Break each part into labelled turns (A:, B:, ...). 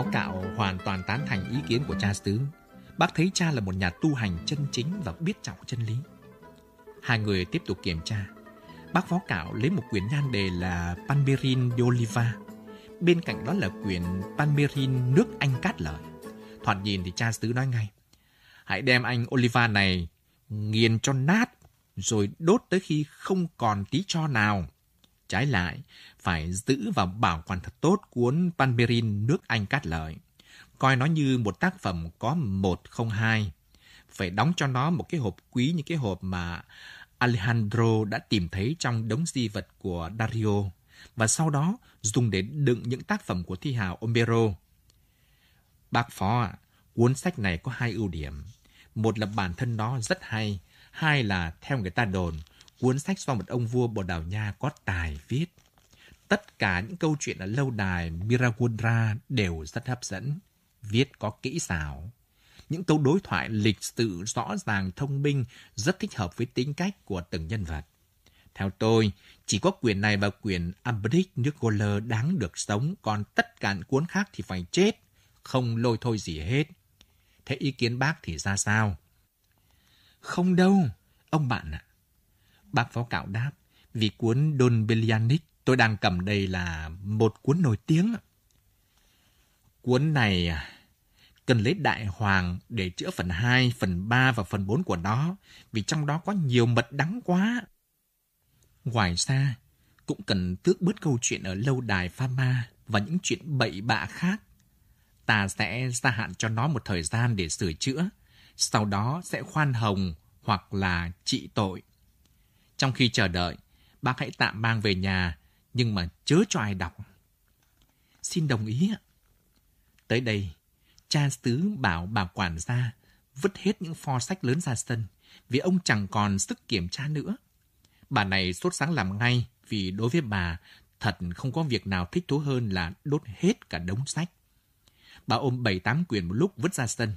A: có phó cạo hoàn toàn tán thành ý kiến của cha xứ. Bác thấy cha là một nhà tu hành chân chính và biết trọng chân lý. Hai người tiếp tục kiểm tra. Bác phó cạo lấy một quyển nhan đề là Panberin de Oliva. Bên cạnh đó là quyển Panberin nước Anh cát lợi. Thoạt nhìn thì cha xứ nói ngay. Hãy đem anh Oliva này nghiền cho nát rồi đốt tới khi không còn tí cho nào. Trái lại, phải giữ và bảo quản thật tốt cuốn Panberin nước Anh cát lợi. Coi nó như một tác phẩm có một không hai. Phải đóng cho nó một cái hộp quý như cái hộp mà Alejandro đã tìm thấy trong đống di vật của Dario và sau đó dùng để đựng những tác phẩm của thi hào Ombero. Bác Phó ạ, cuốn sách này có hai ưu điểm. Một là bản thân nó rất hay, hai là theo người ta đồn, cuốn sách do một ông vua Bồ Đào Nha có tài viết. Tất cả những câu chuyện ở lâu đài Miragundra đều rất hấp dẫn, viết có kỹ xảo. Những câu đối thoại lịch sự rõ ràng thông minh rất thích hợp với tính cách của từng nhân vật. Theo tôi, chỉ có quyền này và quyền Ambridge nước Goller đáng được sống, còn tất cả những cuốn khác thì phải chết, không lôi thôi gì hết. Thế ý kiến bác thì ra sao? Không đâu, ông bạn ạ. Bác phó cạo đáp, vì cuốn Don Belianic tôi đang cầm đây là một cuốn nổi tiếng. Cuốn này à, cần lấy đại hoàng để chữa phần 2, phần 3 và phần 4 của nó, vì trong đó có nhiều mật đắng quá. Ngoài ra, cũng cần tước bớt câu chuyện ở lâu đài Pharma và những chuyện bậy bạ khác. Ta sẽ gia hạn cho nó một thời gian để sửa chữa, sau đó sẽ khoan hồng hoặc là trị tội. Trong khi chờ đợi, bác hãy tạm mang về nhà, nhưng mà chớ cho ai đọc. Xin đồng ý ạ. Tới đây, cha xứ bảo bà quản gia vứt hết những pho sách lớn ra sân, vì ông chẳng còn sức kiểm tra nữa. Bà này sốt sáng làm ngay, vì đối với bà, thật không có việc nào thích thú hơn là đốt hết cả đống sách. Bà ôm bảy tám quyển một lúc vứt ra sân.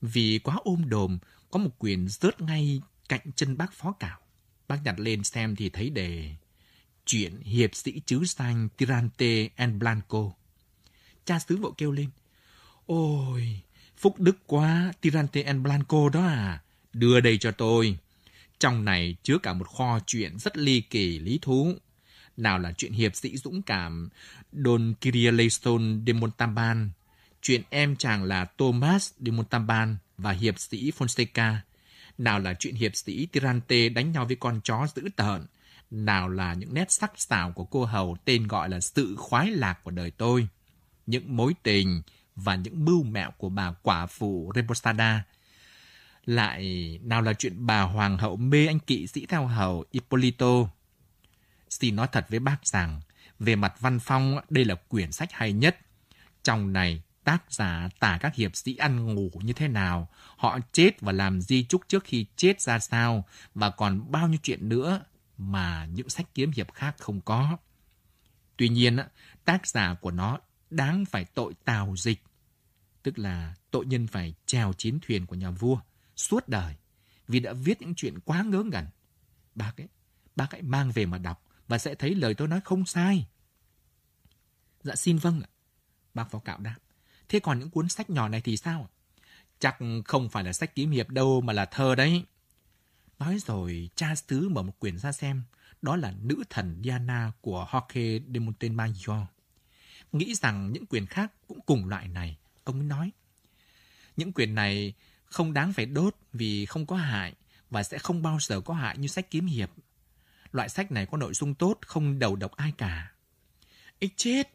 A: Vì quá ôm đồm, có một quyển rớt ngay cạnh chân bác phó cảo. Bác nhặt lên xem thì thấy đề Chuyện hiệp sĩ chứ xanh Tirante and Blanco. Cha xứ vội kêu lên. Ôi, phúc đức quá, Tirante and Blanco đó à. Đưa đây cho tôi. Trong này chứa cả một kho chuyện rất ly kỳ, lý thú. Nào là chuyện hiệp sĩ dũng cảm Don Kirilleston de Montalban, chuyện em chàng là Thomas de Montalban và hiệp sĩ Fonseca. Nào là chuyện hiệp sĩ Tirante đánh nhau với con chó dữ tợn. Nào là những nét sắc sảo của cô hầu tên gọi là sự khoái lạc của đời tôi. Những mối tình và những mưu mẹo của bà quả phụ Reposada. Lại nào là chuyện bà hoàng hậu mê anh kỵ sĩ theo hầu Ippolito. Xin nói thật với bác rằng, về mặt văn phong, đây là quyển sách hay nhất. Trong này, tác giả tả các hiệp sĩ ăn ngủ như thế nào, họ chết và làm di chúc trước khi chết ra sao, và còn bao nhiêu chuyện nữa mà những sách kiếm hiệp khác không có. Tuy nhiên, tác giả của nó đáng phải tội tào dịch, tức là tội nhân phải trèo chiến thuyền của nhà vua suốt đời vì đã viết những chuyện quá ngớ ngẩn. Bác ấy, bác hãy mang về mà đọc và sẽ thấy lời tôi nói không sai. Dạ xin vâng ạ. Bác phó cạo đáp. Thế còn những cuốn sách nhỏ này thì sao? Chắc không phải là sách kiếm hiệp đâu mà là thơ đấy. Nói rồi, cha xứ mở một quyển ra xem. Đó là Nữ thần Diana của Jorge de Montemayor. Nghĩ rằng những quyển khác cũng cùng loại này, ông ấy nói. Những quyển này không đáng phải đốt vì không có hại và sẽ không bao giờ có hại như sách kiếm hiệp. Loại sách này có nội dung tốt, không đầu độc ai cả. Ích chết!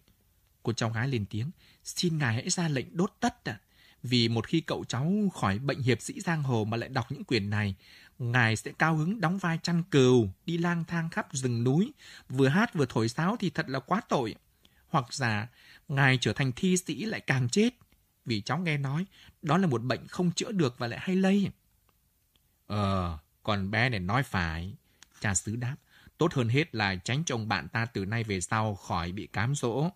A: Cô cháu gái lên tiếng. Xin ngài hãy ra lệnh đốt tất ạ. À. Vì một khi cậu cháu khỏi bệnh hiệp sĩ giang hồ mà lại đọc những quyển này, ngài sẽ cao hứng đóng vai chăn cừu, đi lang thang khắp rừng núi, vừa hát vừa thổi sáo thì thật là quá tội. Hoặc giả, ngài trở thành thi sĩ lại càng chết, vì cháu nghe nói đó là một bệnh không chữa được và lại hay lây. Ờ, còn bé này nói phải. Cha xứ đáp, tốt hơn hết là tránh chồng bạn ta từ nay về sau khỏi bị cám dỗ.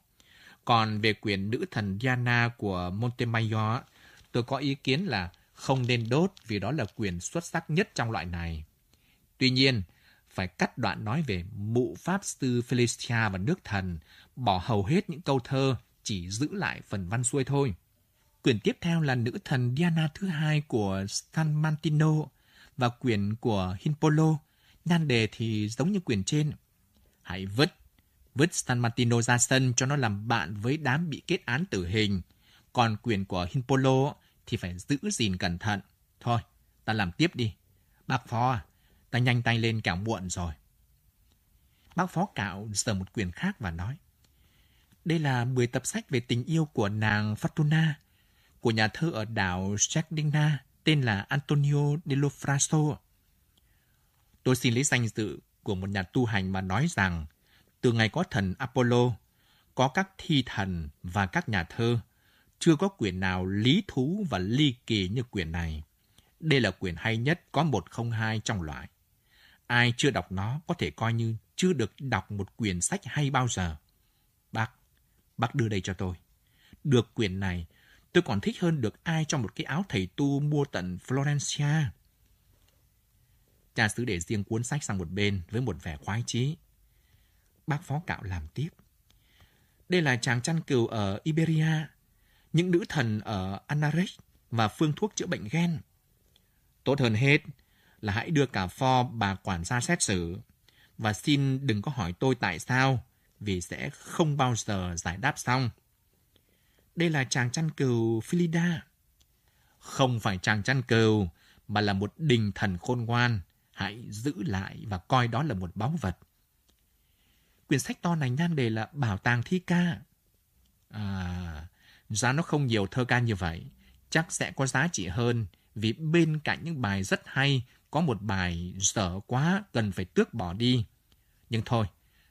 A: Còn về quyền nữ thần Diana của Montemayor, tôi có ý kiến là không nên đốt vì đó là quyền xuất sắc nhất trong loại này. Tuy nhiên, phải cắt đoạn nói về mụ pháp sư Felicia và nước thần, bỏ hầu hết những câu thơ chỉ giữ lại phần văn xuôi thôi. Quyển tiếp theo là Nữ thần Diana thứ hai của San Martino và quyển của Hinpolo. Nhan đề thì giống như quyển trên. Hãy vứt, vứt San Martino ra sân cho nó làm bạn với đám bị kết án tử hình. Còn quyển của Hinpolo thì phải giữ gìn cẩn thận. Thôi, ta làm tiếp đi. Bác Phó à, ta nhanh tay lên kẻo muộn rồi. Bác Phó Cạo sờ một quyển khác và nói. Đây là 10 tập sách về tình yêu của nàng Fortuna, của nhà thơ ở đảo Sardegna tên là Antonio de Lofraso. Tôi xin lấy danh dự của một nhà tu hành mà nói rằng từ ngày có thần Apollo, có các thi thần và các nhà thơ, chưa có quyền nào lý thú và ly kỳ như quyền này. Đây là quyền hay nhất có 102 trong loại. Ai chưa đọc nó có thể coi như chưa được đọc một quyển sách hay bao giờ. Bác, bác đưa đây cho tôi. Được quyển này, tôi còn thích hơn được ai trong một cái áo thầy tu mua tận Florencia. Cha xứ để riêng cuốn sách sang một bên với một vẻ khoái chí. Bác phó cạo làm tiếp. Đây là chàng chăn cừu ở Iberia, những nữ thần ở Anarex và phương thuốc chữa bệnh ghen. Tốt hơn hết là hãy đưa cả pho bà quản gia xét xử. Và xin đừng có hỏi tôi tại sao, vì sẽ không bao giờ giải đáp xong. Đây là chàng chăn cừu Philida. Không phải chàng chăn cừu, mà là một đình thần khôn ngoan. Hãy giữ lại và coi đó là một báu vật. Quyển sách to này nhan đề là Bảo tàng thi ca. À, giá nó không nhiều thơ ca như vậy. Chắc sẽ có giá trị hơn vì bên cạnh những bài rất hay có một bài dở quá cần phải tước bỏ đi. Nhưng thôi,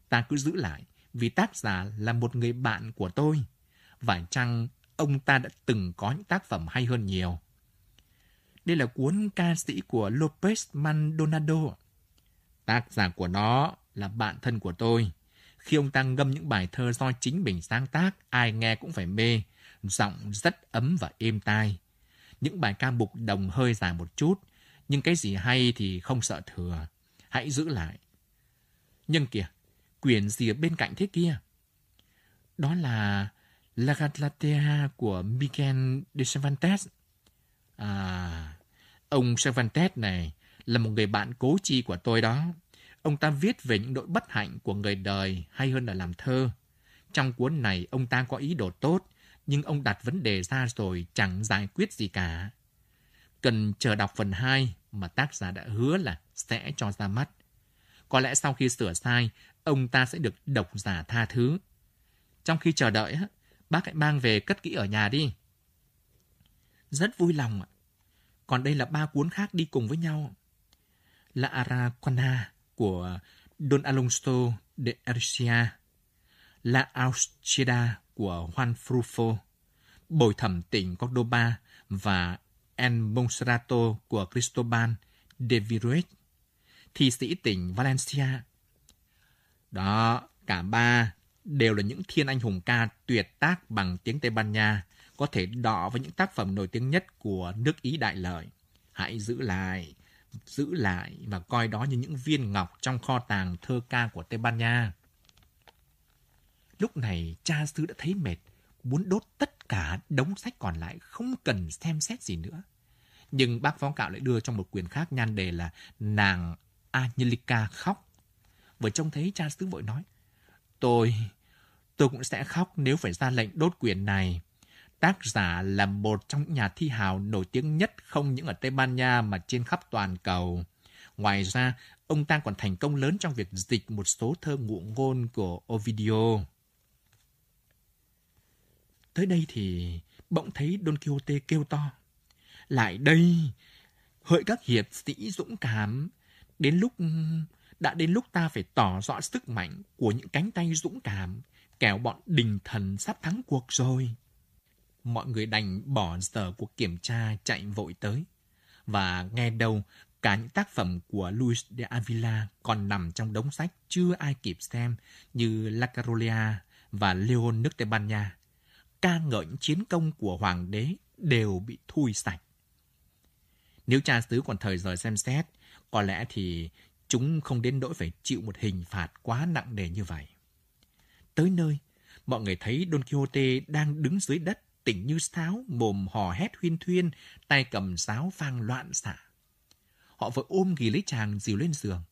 A: ta cứ giữ lại vì tác giả là một người bạn của tôi. Và chăng ông ta đã từng có những tác phẩm hay hơn nhiều. Đây là cuốn ca sĩ của Lopez Maldonado. Tác giả của nó là bạn thân của tôi. Khi ông ta ngâm những bài thơ do chính mình sáng tác, ai nghe cũng phải mê. Giọng rất ấm và êm tai. Những bài ca mục đồng hơi dài một chút, nhưng cái gì hay thì không sợ thừa. Hãy giữ lại. Nhưng kìa, quyển gì ở bên cạnh thế kia? Đó là La Galatea của Miguel de Cervantes. À, ông Cervantes này là một người bạn cố chi của tôi đó. Ông ta viết về những nỗi bất hạnh của người đời hay hơn là làm thơ. Trong cuốn này, ông ta có ý đồ tốt, nhưng ông đặt vấn đề ra rồi chẳng giải quyết gì cả. Cần chờ đọc phần 2 mà tác giả đã hứa là sẽ cho ra mắt. Có lẽ sau khi sửa sai, ông ta sẽ được độc giả tha thứ. Trong khi chờ đợi, bác hãy mang về cất kỹ ở nhà đi. Rất vui lòng ạ. Còn đây là ba cuốn khác đi cùng với nhau. La Araquana của Don Alonso de Ercia, La Auschida của Juan Frufo, Bồi thẩm tỉnh Cordoba và El Monserrato của Cristobal de Viruet, thi sĩ tỉnh Valencia. Đó, cả ba đều là những thiên anh hùng ca tuyệt tác bằng tiếng Tây Ban Nha, có thể đọ với những tác phẩm nổi tiếng nhất của nước Ý đại lợi. Hãy giữ lại, giữ lại và coi đó như những viên ngọc trong kho tàng thơ ca của Tây Ban Nha. Lúc này cha sư đã thấy mệt, muốn đốt tất cả đống sách còn lại không cần xem xét gì nữa. Nhưng bác phó cạo lại đưa trong một quyền khác nhan đề là nàng Angelica khóc. Vừa trông thấy cha xứ vội nói, tôi, tôi cũng sẽ khóc nếu phải ra lệnh đốt quyền này. Tác giả là một trong những nhà thi hào nổi tiếng nhất không những ở Tây Ban Nha mà trên khắp toàn cầu. Ngoài ra, ông ta còn thành công lớn trong việc dịch một số thơ ngụ ngôn của Ovidio. Tới đây thì bỗng thấy Don Quixote kêu to. Lại đây, hỡi các hiệp sĩ dũng cảm, đến lúc đã đến lúc ta phải tỏ rõ sức mạnh của những cánh tay dũng cảm, kẻo bọn đình thần sắp thắng cuộc rồi. Mọi người đành bỏ giờ cuộc kiểm tra chạy vội tới. Và nghe đâu, cả những tác phẩm của Luis de Avila còn nằm trong đống sách chưa ai kịp xem như La Carolea và Leon nước Tây Ban Nha. Ca ngợi những chiến công của hoàng đế đều bị thui sạch. Nếu cha xứ còn thời giờ xem xét, có lẽ thì chúng không đến nỗi phải chịu một hình phạt quá nặng nề như vậy. Tới nơi, mọi người thấy Don Quixote đang đứng dưới đất, tỉnh như sáo, mồm hò hét huyên thuyên, tay cầm giáo vang loạn xạ. Họ vội ôm ghì lấy chàng dìu lên giường.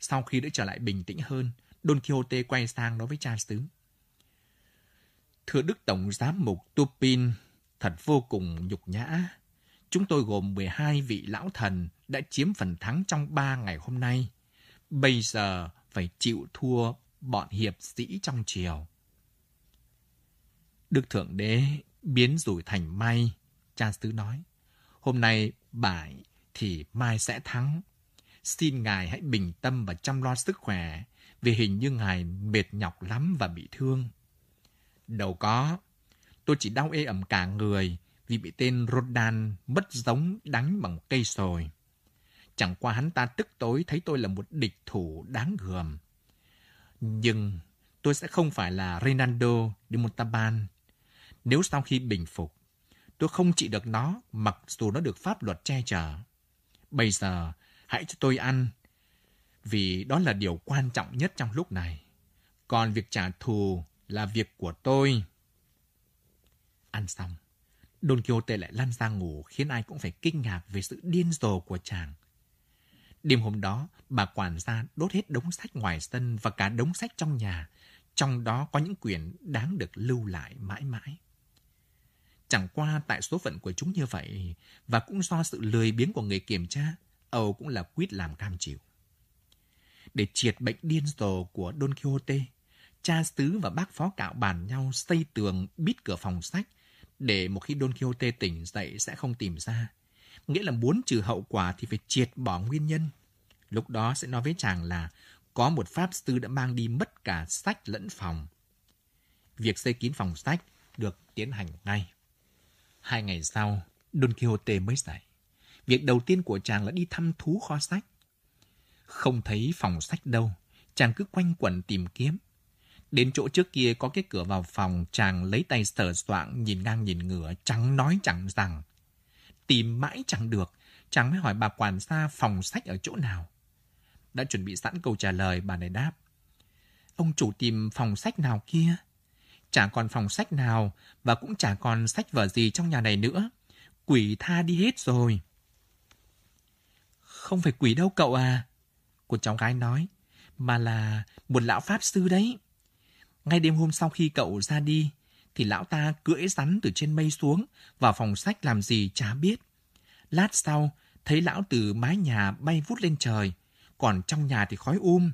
A: Sau khi đã trở lại bình tĩnh hơn, Don Quixote quay sang nói với cha xứ. Thưa Đức Tổng Giám mục Tupin, thật vô cùng nhục nhã. Chúng tôi gồm 12 vị lão thần đã chiếm phần thắng trong 3 ngày hôm nay. Bây giờ phải chịu thua bọn hiệp sĩ trong triều. Đức Thượng Đế biến rủi thành may, cha xứ nói. Hôm nay bại thì mai sẽ thắng. Xin Ngài hãy bình tâm và chăm lo sức khỏe, vì hình như Ngài mệt nhọc lắm và bị thương. Đâu có, tôi chỉ đau ê ẩm cả người vì bị tên Rodan mất giống đánh bằng cây sồi. Chẳng qua hắn ta tức tối thấy tôi là một địch thủ đáng gờm. Nhưng tôi sẽ không phải là Reynaldo de Montalban. Nếu sau khi bình phục, tôi không trị được nó mặc dù nó được pháp luật che chở. Bây giờ, hãy cho tôi ăn, vì đó là điều quan trọng nhất trong lúc này. Còn việc trả thù là việc của tôi. Ăn xong, Don Quixote lại lăn ra ngủ khiến ai cũng phải kinh ngạc về sự điên rồ của chàng. Đêm hôm đó, bà quản gia đốt hết đống sách ngoài sân và cả đống sách trong nhà. Trong đó có những quyển đáng được lưu lại mãi mãi. Chẳng qua tại số phận của chúng như vậy, và cũng do sự lười biếng của người kiểm tra, Âu cũng là quyết làm cam chịu. Để triệt bệnh điên rồ của Don Quixote, cha xứ và bác phó cạo bàn nhau xây tường bít cửa phòng sách để một khi Don Quixote tỉnh dậy sẽ không tìm ra. Nghĩa là muốn trừ hậu quả thì phải triệt bỏ nguyên nhân. Lúc đó sẽ nói với chàng là có một pháp sư đã mang đi mất cả sách lẫn phòng. Việc xây kín phòng sách được tiến hành ngay. Hai ngày sau, Don Quixote mới dậy. Việc đầu tiên của chàng là đi thăm thú kho sách. Không thấy phòng sách đâu, chàng cứ quanh quẩn tìm kiếm. Đến chỗ trước kia có cái cửa vào phòng, chàng lấy tay sờ soạng, nhìn ngang nhìn ngửa, chẳng nói chẳng rằng. Tìm mãi chẳng được, chàng mới hỏi bà quản gia phòng sách ở chỗ nào. Đã chuẩn bị sẵn câu trả lời, bà này đáp. Ông chủ tìm phòng sách nào kia? Chả còn phòng sách nào và cũng chả còn sách vở gì trong nhà này nữa. Quỷ tha đi hết rồi. Không phải quỷ đâu cậu à. Cô cháu gái nói. Mà là một lão pháp sư đấy. Ngay đêm hôm sau khi cậu ra đi, thì lão ta cưỡi rắn từ trên mây xuống, vào phòng sách làm gì chả biết. Lát sau, thấy lão từ mái nhà bay vút lên trời, còn trong nhà thì khói um.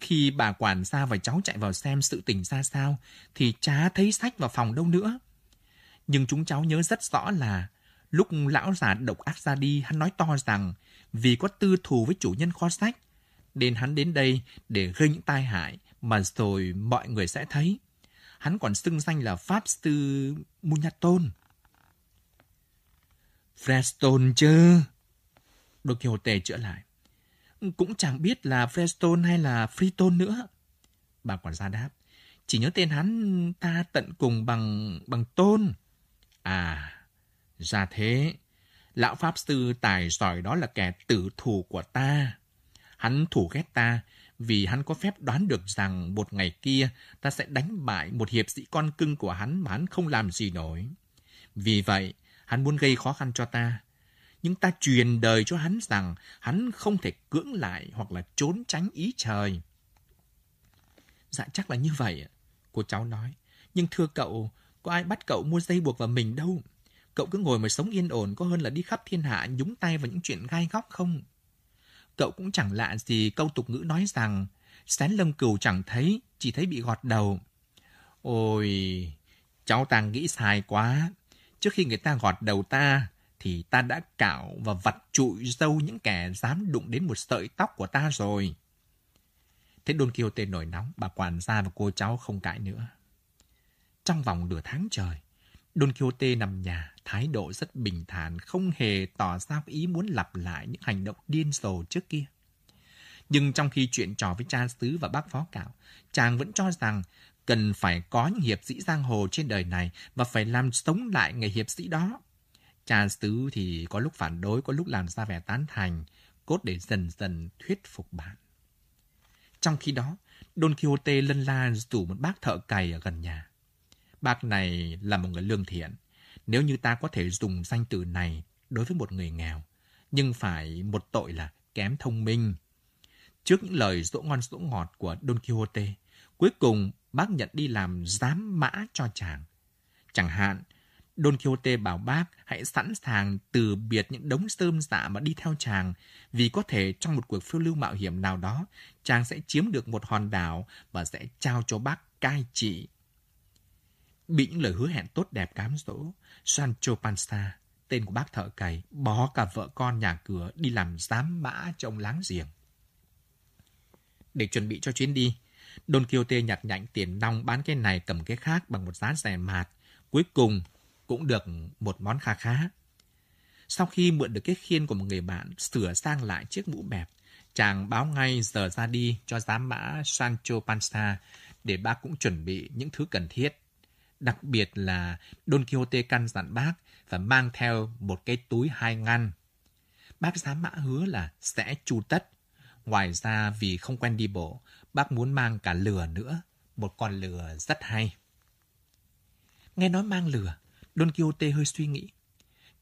A: Khi bà quản gia và cháu chạy vào xem sự tình ra sao, thì chả thấy sách vào phòng đâu nữa. Nhưng chúng cháu nhớ rất rõ là lúc lão già độc ác ra đi, hắn nói to rằng vì có tư thù với chủ nhân kho sách, nên hắn đến đây để gây những tai hại mà rồi mọi người sẽ thấy. Hắn còn xưng danh là Pháp Sư Munyaton. Freston chứ? Don Quixote chữa lại. Cũng chẳng biết là Freston hay là Friton nữa. Bà quản gia đáp. Chỉ nhớ tên hắn ta tận cùng bằng bằng tôn. À, ra thế. Lão Pháp Sư tài giỏi đó là kẻ tử thù của ta. Hắn thủ ghét ta vì hắn có phép đoán được rằng một ngày kia ta sẽ đánh bại một hiệp sĩ con cưng của hắn mà hắn không làm gì nổi. Vì vậy, hắn muốn gây khó khăn cho ta. Nhưng ta truyền đời cho hắn rằng hắn không thể cưỡng lại hoặc là trốn tránh ý trời. Dạ chắc là như vậy, cô cháu nói. Nhưng thưa cậu, có ai bắt cậu mua dây buộc vào mình đâu. Cậu cứ ngồi mà sống yên ổn có hơn là đi khắp thiên hạ nhúng tay vào những chuyện gai góc không? Cậu cũng chẳng lạ gì câu tục ngữ nói rằng xén lông cừu chẳng thấy, chỉ thấy bị gọt đầu. Ôi, cháu ta nghĩ sai quá. Trước khi người ta gọt đầu ta, thì ta đã cạo và vặt trụi dâu những kẻ dám đụng đến một sợi tóc của ta rồi. Thế Don Quixote nổi nóng, bà quản gia và cô cháu không cãi nữa. Trong vòng nửa tháng trời, Don Quixote nằm nhà, thái độ rất bình thản, không hề tỏ ra ý muốn lặp lại những hành động điên rồ trước kia. Nhưng trong khi chuyện trò với cha xứ và bác phó cạo, chàng vẫn cho rằng cần phải có những hiệp sĩ giang hồ trên đời này và phải làm sống lại người hiệp sĩ đó. Cha xứ thì có lúc phản đối, có lúc làm ra vẻ tán thành, cốt để dần dần thuyết phục bạn. Trong khi đó, Don Quixote lân la rủ một bác thợ cày ở gần nhà. Bác này là một người lương thiện. Nếu như ta có thể dùng danh từ này đối với một người nghèo, nhưng phải một tội là kém thông minh. Trước những lời dỗ ngon dỗ ngọt của Don Quixote, cuối cùng bác nhận đi làm giám mã cho chàng. Chẳng hạn, Don Quixote bảo bác hãy sẵn sàng từ biệt những đống sơm dạ mà đi theo chàng, vì có thể trong một cuộc phiêu lưu mạo hiểm nào đó, chàng sẽ chiếm được một hòn đảo và sẽ trao cho bác cai trị. Bị những lời hứa hẹn tốt đẹp cám dỗ, Sancho Panza, tên của bác thợ cày, bỏ cả vợ con nhà cửa đi làm giám mã cho ông láng giềng. Để chuẩn bị cho chuyến đi, Don Quixote nhặt nhạnh tiền nong bán cái này cầm cái khác bằng một giá rẻ mạt. Cuối cùng cũng được một món kha khá. Sau khi mượn được cái khiên của một người bạn sửa sang lại chiếc mũ bẹp, chàng báo ngay giờ ra đi cho giám mã Sancho Panza để bác cũng chuẩn bị những thứ cần thiết. Đặc biệt là Don Quixote căn dặn bác và mang theo một cái túi hai ngăn. Bác giám mã hứa là sẽ chu tất. Ngoài ra vì không quen đi bộ, bác muốn mang cả lừa nữa. Một con lừa rất hay. Nghe nói mang lừa, Don Quixote hơi suy nghĩ.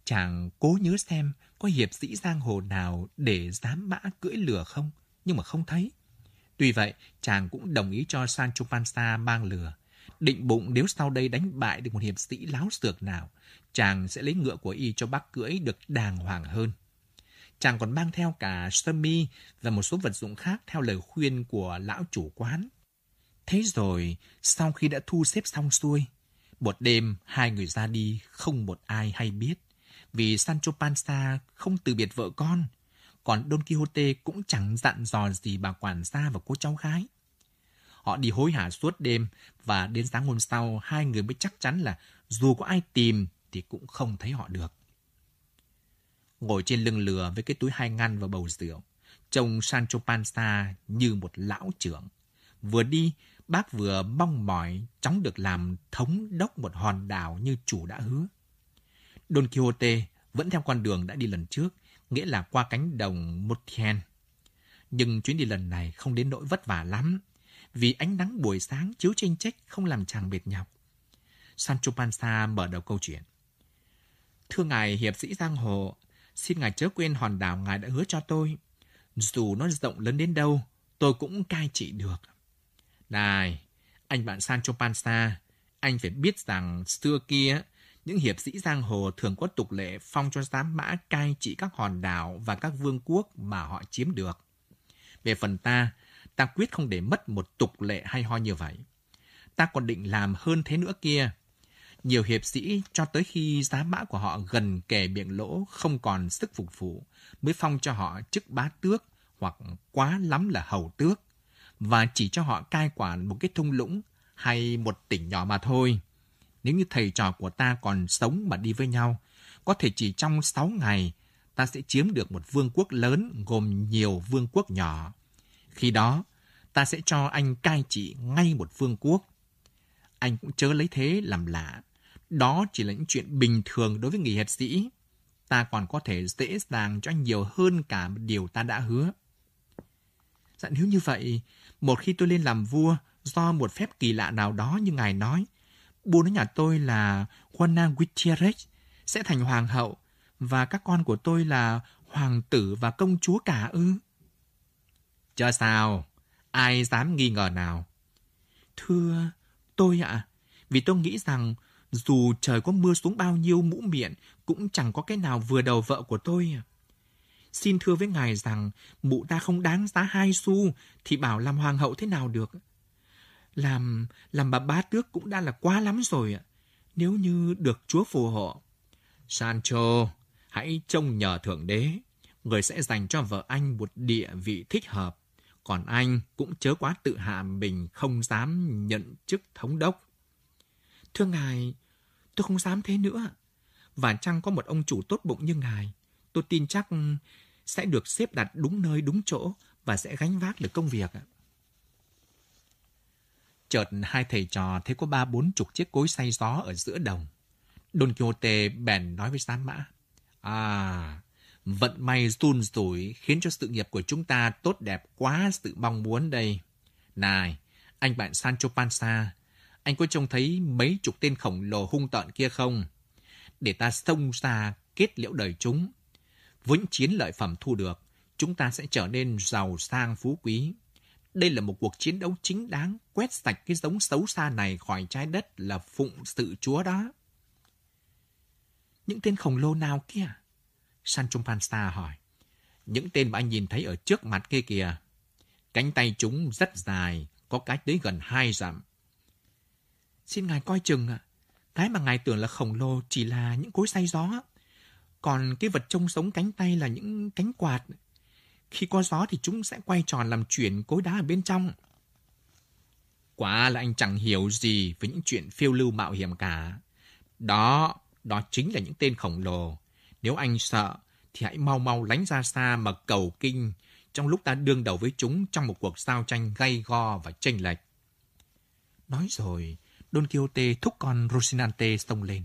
A: Chàng cố nhớ xem có hiệp sĩ giang hồ nào để dám mã cưỡi lừa không, nhưng mà không thấy. Tuy vậy, chàng cũng đồng ý cho Sancho Panza mang lừa. Định bụng nếu sau đây đánh bại được một hiệp sĩ láo xược nào, chàng sẽ lấy ngựa của y cho bác cưỡi được đàng hoàng hơn. Chàng còn mang theo cả sơ mi và một số vật dụng khác theo lời khuyên của lão chủ quán. Thế rồi, sau khi đã thu xếp xong xuôi, một đêm, hai người ra đi, không một ai hay biết. Vì Sancho Panza không từ biệt vợ con, còn Don Quixote cũng chẳng dặn dò gì bà quản gia và cô cháu gái. Họ đi hối hả suốt đêm và đến sáng hôm sau hai người mới chắc chắn là dù có ai tìm thì cũng không thấy họ được. Ngồi trên lưng lừa với cái túi hai ngăn và bầu rượu, trông Sancho Panza như một lão trưởng. Vừa đi, bác vừa mong mỏi chóng được làm thống đốc một hòn đảo như chủ đã hứa. Don Quixote vẫn theo con đường đã đi lần trước, nghĩa là qua cánh đồng Mutien. Nhưng chuyến đi lần này không đến nỗi vất vả lắm, vì ánh nắng buổi sáng chiếu chênh trách không làm chàng mệt nhọc. Sancho Panza mở đầu câu chuyện. Thưa ngài hiệp sĩ giang hồ, xin ngài chớ quên hòn đảo ngài đã hứa cho tôi. Dù nó rộng lớn đến đâu, tôi cũng cai trị được. Này, anh bạn Sancho Panza, anh phải biết rằng xưa kia, những hiệp sĩ giang hồ thường có tục lệ phong cho giám mã cai trị các hòn đảo và các vương quốc mà họ chiếm được. Về phần ta, ta quyết không để mất một tục lệ hay ho như vậy. Ta còn định làm hơn thế nữa kia. Nhiều hiệp sĩ cho tới khi giá mã của họ gần kề miệng lỗ không còn sức phục vụ mới phong cho họ chức bá tước hoặc quá lắm là hầu tước và chỉ cho họ cai quản một cái thung lũng hay một tỉnh nhỏ mà thôi. Nếu như thầy trò của ta còn sống mà đi với nhau, có thể chỉ trong 6 ngày ta sẽ chiếm được một vương quốc lớn gồm nhiều vương quốc nhỏ. Khi đó, ta sẽ cho anh cai trị ngay một vương quốc. Anh cũng chớ lấy thế làm lạ. Đó chỉ là những chuyện bình thường đối với người hiệp sĩ. Ta còn có thể dễ dàng cho anh nhiều hơn cả điều ta đã hứa. Dạ nếu như vậy, một khi tôi lên làm vua, do một phép kỳ lạ nào đó như ngài nói, bố nói nhà tôi là Juana Gutierrez sẽ thành hoàng hậu và các con của tôi là hoàng tử và công chúa cả ư. Cho sao? Ai dám nghi ngờ nào? Thưa, tôi ạ, vì tôi nghĩ rằng dù trời có mưa xuống bao nhiêu mũ miệng cũng chẳng có cái nào vừa đầu vợ của tôi. Xin thưa với ngài rằng mụ ta không đáng giá hai xu thì bảo làm hoàng hậu thế nào được. Làm, làm bà bá tước cũng đã là quá lắm rồi ạ. Nếu như được chúa phù hộ. Sancho, hãy trông nhờ thượng đế. Người sẽ dành cho vợ anh một địa vị thích hợp. Còn anh cũng chớ quá tự hạ mình không dám nhận chức thống đốc. Thưa ngài, tôi không dám thế nữa. Và chăng có một ông chủ tốt bụng như ngài, tôi tin chắc sẽ được xếp đặt đúng nơi đúng chỗ và sẽ gánh vác được công việc. Chợt hai thầy trò thấy có ba bốn chục chiếc cối xay gió ở giữa đồng. Don Quixote bèn nói với Giám Mã. À, vận may tuôn rủi khiến cho sự nghiệp của chúng ta tốt đẹp quá sự mong muốn đây. Này, Anh bạn Sancho Panza, anh có trông thấy mấy chục tên khổng lồ hung tợn kia không? Để ta xông ra kết liễu đời chúng. Với những chiến lợi phẩm thu được, chúng ta sẽ trở nên giàu sang phú quý. Đây là một cuộc chiến đấu chính đáng, quét sạch cái giống xấu xa này khỏi trái đất là phụng sự chúa đó. Những tên khổng lồ nào kia? Sancho Panza hỏi. Những tên mà anh nhìn thấy ở trước mặt kia kìa. Cánh tay chúng rất dài, có cái tới gần hai dặm. Xin ngài coi chừng ạ. Cái mà ngài tưởng là khổng lồ chỉ là những cối xay gió. Còn cái vật trông sống cánh tay là những cánh quạt. Khi có gió thì chúng sẽ quay tròn làm chuyển cối đá ở bên trong. Quả là anh chẳng hiểu gì về những chuyện phiêu lưu mạo hiểm cả. Đó, đó chính là những tên khổng lồ. Nếu anh sợ, thì hãy mau mau lánh ra xa mà cầu kinh trong lúc ta đương đầu với chúng trong một cuộc giao tranh gay go và tranh lệch. Nói rồi, Don Quixote thúc con Rocinante xông lên.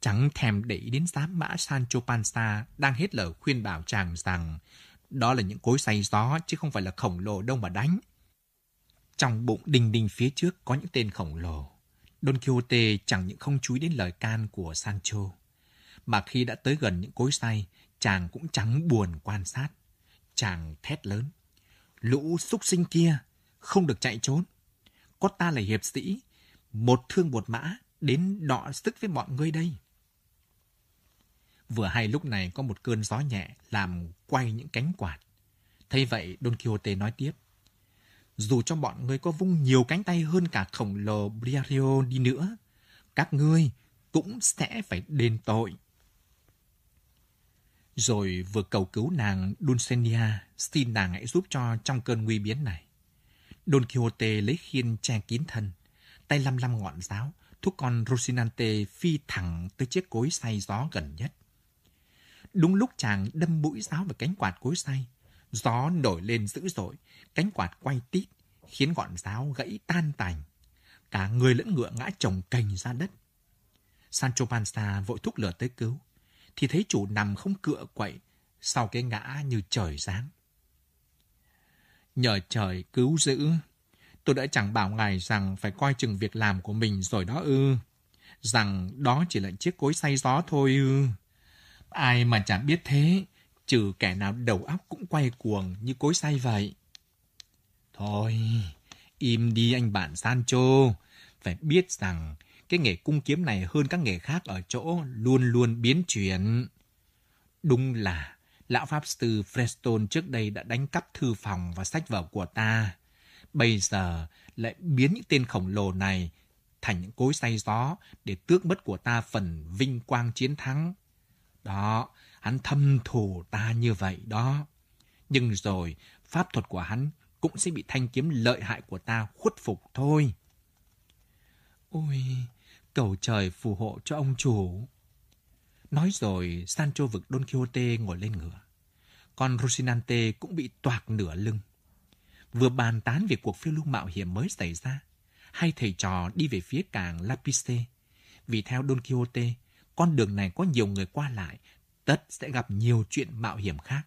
A: Chẳng thèm để ý đến giám mã Sancho Panza đang hết lời khuyên bảo chàng rằng đó là những cối xay gió chứ không phải là khổng lồ đâu mà đánh. Trong bụng đình đình phía trước có những tên khổng lồ. Don Quixote chẳng những không chú ý đến lời can của Sancho, mà khi đã tới gần những cối say, chàng cũng chẳng buồn quan sát. Chàng thét lớn. Lũ súc sinh kia, không được chạy trốn. Có ta là hiệp sĩ, một thương một mã, đến đọ sức với bọn ngươi đây. Vừa hay lúc này có một cơn gió nhẹ làm quay những cánh quạt. Thấy vậy, Don Quixote nói tiếp. Dù cho bọn ngươi có vung nhiều cánh tay hơn cả khổng lồ Briario đi nữa, các ngươi cũng sẽ phải đền tội. Rồi vừa cầu cứu nàng Dulcinea, xin nàng hãy giúp cho trong cơn nguy biến này. Don Quixote lấy khiên che kín thân, tay lăm lăm ngọn giáo, thúc con Rocinante phi thẳng tới chiếc cối xay gió gần nhất. Đúng lúc chàng đâm mũi giáo vào cánh quạt cối xay, gió nổi lên dữ dội, cánh quạt quay tít, khiến ngọn giáo gãy tan tành. Cả người lẫn ngựa ngã chồng cành ra đất. Sancho Panza vội thúc lửa tới cứu, thì thấy chủ nằm không cựa quậy, sau cái ngã như trời giáng. Nhờ trời cứu giữ, tôi đã chẳng bảo ngài rằng phải coi chừng việc làm của mình rồi đó ư. Rằng đó chỉ là chiếc cối say gió thôi ư. Ai mà chẳng biết thế, trừ kẻ nào đầu óc cũng quay cuồng như cối say vậy. Thôi, im đi anh bạn Sancho. Phải biết rằng cái nghề cung kiếm này hơn các nghề khác ở chỗ luôn luôn biến chuyển. Đúng là lão pháp sư Freston trước đây đã đánh cắp thư phòng và sách vở của ta. Bây giờ lại biến những tên khổng lồ này thành những cối say gió để tước mất của ta phần vinh quang chiến thắng. Đó, hắn thâm thù ta như vậy đó. Nhưng rồi, pháp thuật của hắn cũng sẽ bị thanh kiếm lợi hại của ta khuất phục thôi. Ôi, cầu trời phù hộ cho ông chủ. Nói rồi, Sancho vực Don Quixote ngồi lên ngựa. Còn Rocinante cũng bị toạc nửa lưng. Vừa bàn tán về cuộc phiêu lưu mạo hiểm mới xảy ra, hai thầy trò đi về phía cảng Lapice. Vì theo Don Quixote, con đường này có nhiều người qua lại, tất sẽ gặp nhiều chuyện mạo hiểm khác.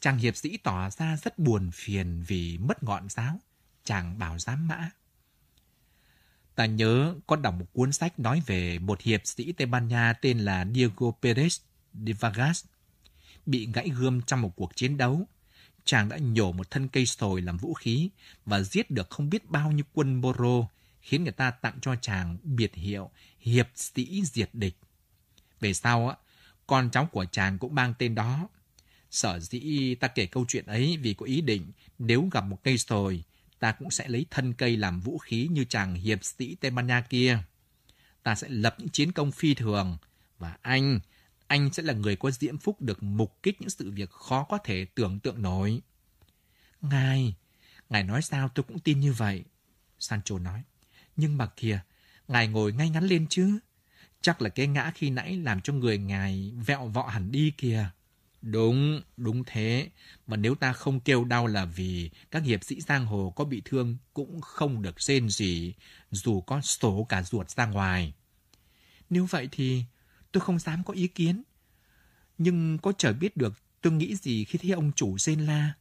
A: Chàng hiệp sĩ tỏ ra rất buồn phiền vì mất ngọn giáo. Chàng bảo giám mã. Ta nhớ có đọc một cuốn sách nói về một hiệp sĩ Tây Ban Nha tên là Diego Perez de Vargas. Bị gãy gươm trong một cuộc chiến đấu. Chàng đã nhổ một thân cây sồi làm vũ khí và giết được không biết bao nhiêu quân Moro, khiến người ta tặng cho chàng biệt hiệu hiệp sĩ diệt địch. Về sau, con cháu của chàng cũng mang tên đó. Sở dĩ ta kể câu chuyện ấy vì có ý định nếu gặp một cây sồi, ta cũng sẽ lấy thân cây làm vũ khí như chàng hiệp sĩ Tây Ban Nha kia. Ta sẽ lập những chiến công phi thường, và anh, anh sẽ là người có diễm phúc được mục kích những sự việc khó có thể tưởng tượng nổi. Ngài, ngài nói sao tôi cũng tin như vậy. Sancho nói, nhưng mà kìa, ngài ngồi ngay ngắn lên chứ. Chắc là cái ngã khi nãy làm cho người ngài vẹo vọ hẳn đi kìa. Đúng, đúng thế. Mà nếu ta không kêu đau là vì các hiệp sĩ giang hồ có bị thương cũng không được rên gì, dù có sổ cả ruột ra ngoài. Nếu vậy thì tôi không dám có ý kiến. Nhưng có trời biết được tôi nghĩ gì khi thấy ông chủ rên la.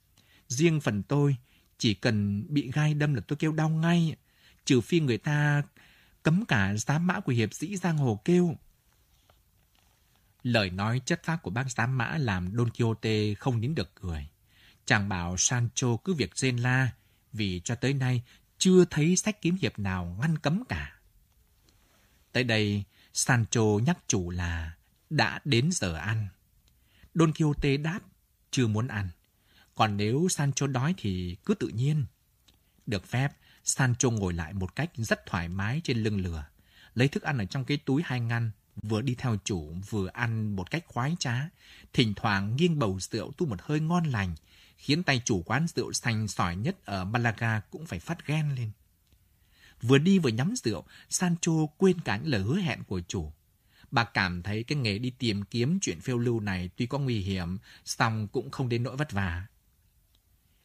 A: Riêng phần tôi, Chỉ cần bị gai đâm là tôi kêu đau ngay. Trừ phi người ta cấm cả giám mã của hiệp sĩ giang hồ kêu. Lời nói chất phác của bác giám mã làm Don Quixote không nín được cười. Chàng bảo Sancho cứ việc rên la, vì cho tới nay chưa thấy sách kiếm hiệp nào ngăn cấm cả. Tới đây, Sancho nhắc chủ là đã đến giờ ăn. Don Quixote đáp, chưa muốn ăn. Còn nếu Sancho đói thì cứ tự nhiên. Được phép, Sancho ngồi lại một cách rất thoải mái trên lưng lừa, lấy thức ăn ở trong cái túi hai ngăn, vừa đi theo chủ vừa ăn một cách khoái trá, thỉnh thoảng nghiêng bầu rượu tu một hơi ngon lành, khiến tay chủ quán rượu xanh sỏi nhất ở Malaga cũng phải phát ghen lên. Vừa đi vừa nhắm rượu, Sancho quên cả những lời hứa hẹn của chủ. Bà cảm thấy cái nghề đi tìm kiếm chuyện phiêu lưu này tuy có nguy hiểm, song cũng không đến nỗi vất vả.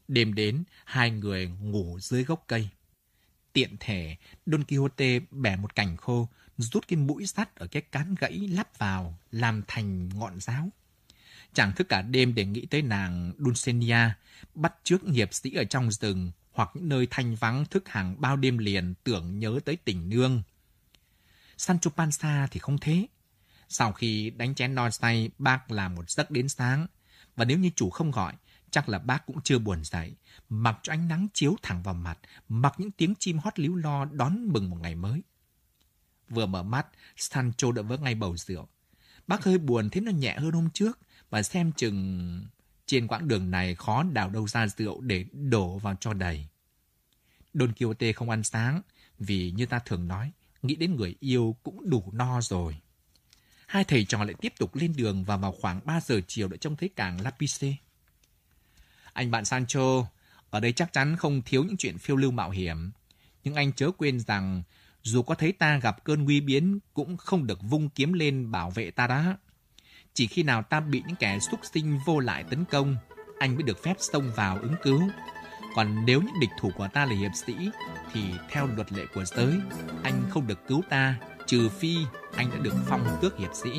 A: Đêm đến, hai người ngủ dưới gốc cây. Tiện thể, Don Quixote bẻ một cành khô, rút cái mũi sắt ở cái cán gãy lắp vào, làm thành ngọn giáo. chàng thức cả đêm để nghĩ tới nàng Dulcinea, bắt trước hiệp sĩ ở trong rừng hoặc những nơi thanh vắng thức hàng bao đêm liền tưởng nhớ tới tình nương. Sancho Panza thì không thế. Sau khi đánh chén non say, bác làm một giấc đến sáng. Và nếu như chủ không gọi, chắc là bác cũng chưa buồn dậy. Mặc cho ánh nắng chiếu thẳng vào mặt, mặc những tiếng chim hót líu lo đón mừng một ngày mới. Vừa mở mắt, Sancho đã vỡ ngay bầu rượu. Bác hơi buồn thế nó nhẹ hơn hôm trước và xem chừng trên quãng đường này khó đào đâu ra rượu để đổ vào cho đầy. Don Quixote không ăn sáng vì như ta thường nói, nghĩ đến người yêu cũng đủ no rồi. Hai thầy trò lại tiếp tục lên đường và vào khoảng 3 giờ chiều đã trông thấy cảng Lapice. Anh bạn Sancho, ở đây chắc chắn không thiếu những chuyện phiêu lưu mạo hiểm. Nhưng anh chớ quên rằng dù có thấy ta gặp cơn nguy biến cũng không được vung kiếm lên bảo vệ ta đó. Chỉ khi nào ta bị những kẻ xúc sinh vô lại tấn công, anh mới được phép xông vào ứng cứu. Còn nếu những địch thủ của ta là hiệp sĩ, thì theo luật lệ của giới, anh không được cứu ta, trừ phi anh đã được phong tước hiệp sĩ.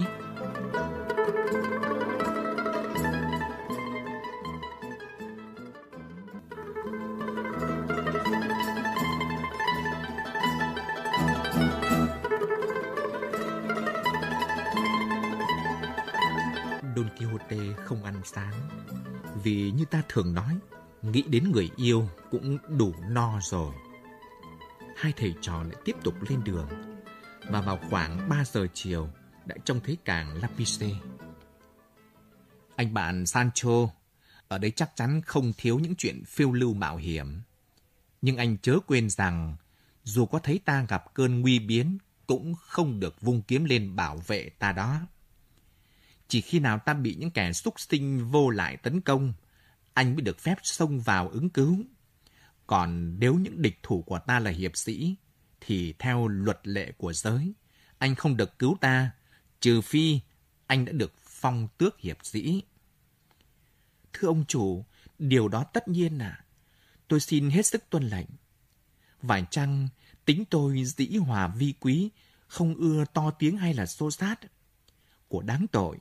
A: Tê không ăn sáng vì như ta thường nói, nghĩ đến người yêu cũng đủ no rồi. Hai thầy trò lại tiếp tục lên đường và vào khoảng 3 giờ chiều đã trông thấy cảng Lapice. Anh bạn Sancho, ở đây chắc chắn không thiếu những chuyện phiêu lưu mạo hiểm. Nhưng anh chớ quên rằng, dù có thấy ta gặp cơn nguy biến, cũng không được vung kiếm lên bảo vệ ta đó. Chỉ khi nào ta bị những kẻ xúc sinh vô lại tấn công, anh mới được phép xông vào ứng cứu. Còn nếu những địch thủ của ta là hiệp sĩ, thì theo luật lệ của giới, anh không được cứu ta, trừ phi anh đã được phong tước hiệp sĩ. Thưa ông chủ, điều đó tất nhiên à. Tôi xin hết sức tuân lệnh. Vài chăng tính tôi dĩ hòa vi quý, không ưa to tiếng hay là xô sát. Của đáng tội,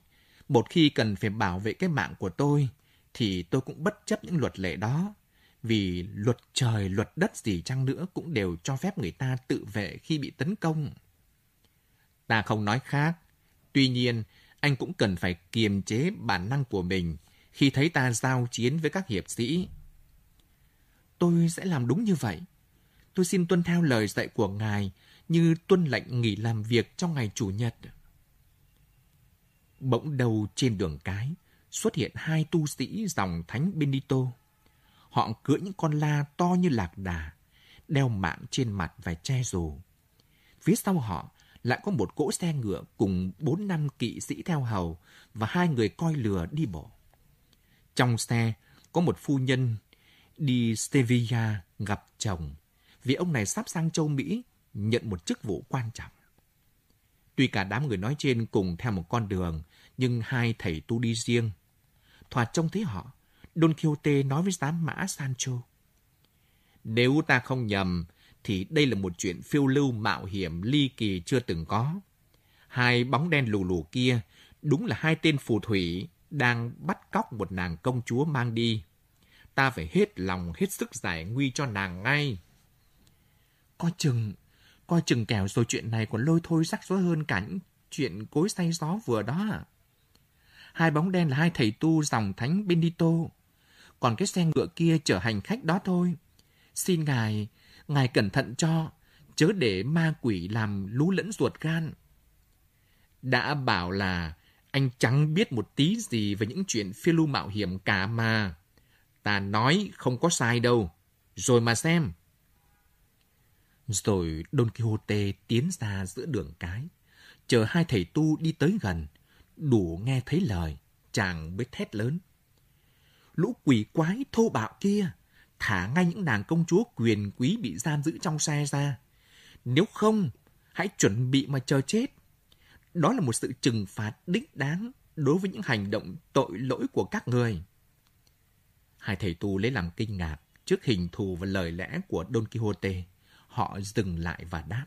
A: một khi cần phải bảo vệ cái mạng của tôi, thì tôi cũng bất chấp những luật lệ đó. Vì luật trời, luật đất gì chăng nữa cũng đều cho phép người ta tự vệ khi bị tấn công. Ta không nói khác. Tuy nhiên, anh cũng cần phải kiềm chế bản năng của mình khi thấy ta giao chiến với các hiệp sĩ. Tôi sẽ làm đúng như vậy. Tôi xin tuân theo lời dạy của ngài như tuân lệnh nghỉ làm việc trong ngày Chủ nhật. Bỗng đầu trên đường cái xuất hiện hai tu sĩ dòng thánh Benito. Họ cưỡi những con la to như lạc đà, đeo mạng trên mặt và che dù. Phía sau họ lại có một cỗ xe ngựa cùng bốn năm kỵ sĩ theo hầu và hai người coi lừa đi bộ. Trong xe có một phu nhân đi Sevilla gặp chồng vì ông này sắp sang châu Mỹ nhận một chức vụ quan trọng. Tuy cả đám người nói trên cùng theo một con đường, nhưng hai thầy tu đi riêng. Thoạt trông thấy họ, Don Quixote nói với giám mã Sancho. Nếu ta không nhầm, thì đây là một chuyện phiêu lưu mạo hiểm ly kỳ chưa từng có. Hai bóng đen lù lù kia đúng là hai tên phù thủy đang bắt cóc một nàng công chúa mang đi. ta phải hết lòng hết sức giải nguy cho nàng ngay.
B: Coi chừng, coi chừng kẻo rồi chuyện này còn lôi thôi rắc rối hơn cả những chuyện cối say gió vừa đó. À. Hai bóng đen là hai thầy tu dòng thánh Benito. Còn cái xe ngựa kia chở hành khách đó thôi. Xin ngài, ngài cẩn thận cho, chớ để ma quỷ làm lú lẫn ruột gan.
A: Đã bảo là anh chẳng biết một tí gì về những chuyện phiêu lưu mạo hiểm cả mà. Ta nói không có sai đâu. Rồi mà xem.
B: Rồi Don Quixote tiến ra giữa đường cái, chờ hai thầy tu đi tới gần, đủ nghe thấy lời, chàng mới thét lớn. Lũ quỷ quái thô bạo kia, thả ngay những nàng công chúa quyền quý bị giam giữ trong xe ra. Nếu không, hãy chuẩn bị mà chờ chết. Đó là một sự trừng phạt đích đáng đối với những hành động tội lỗi của các người. Hai thầy tu lấy làm kinh ngạc trước hình thù và lời lẽ của Don Quixote. Họ dừng lại và đáp.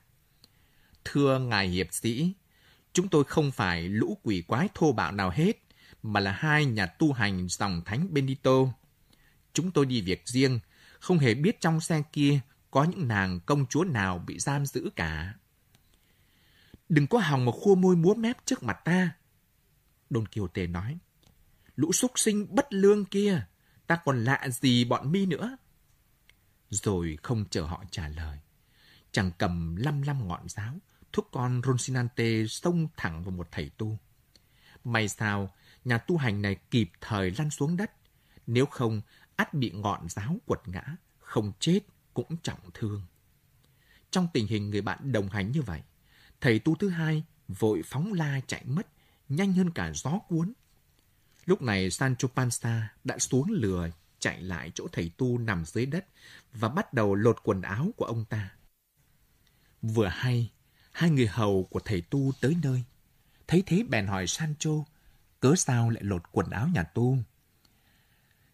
B: Thưa ngài hiệp sĩ, chúng tôi không phải lũ quỷ quái thô bạo nào hết, mà là hai nhà tu hành dòng thánh Benito. Chúng tôi đi việc riêng, không hề biết trong xe kia có những nàng công chúa nào bị giam giữ cả. Đừng có hòng mà khua môi múa mép trước mặt ta. Don Quixote nói. Lũ súc sinh bất lương kia, ta còn lạ gì bọn mi nữa. Rồi không chờ họ trả lời. Chàng cầm lăm lăm ngọn giáo, thúc con Roncinante xông thẳng vào một thầy tu. May sao, nhà tu hành này kịp thời lăn xuống đất. Nếu không, ắt bị ngọn giáo quật ngã, không chết cũng trọng thương. Trong tình hình người bạn đồng hành như vậy, thầy tu thứ hai vội phóng la chạy mất, nhanh hơn cả gió cuốn. Lúc này Sancho Panza đã xuống lừa chạy lại chỗ thầy tu nằm dưới đất và bắt đầu lột quần áo của ông ta. Vừa hay, hai người hầu của thầy tu tới nơi. Thấy thế bèn hỏi Sancho, cớ sao lại lột quần áo nhà tu?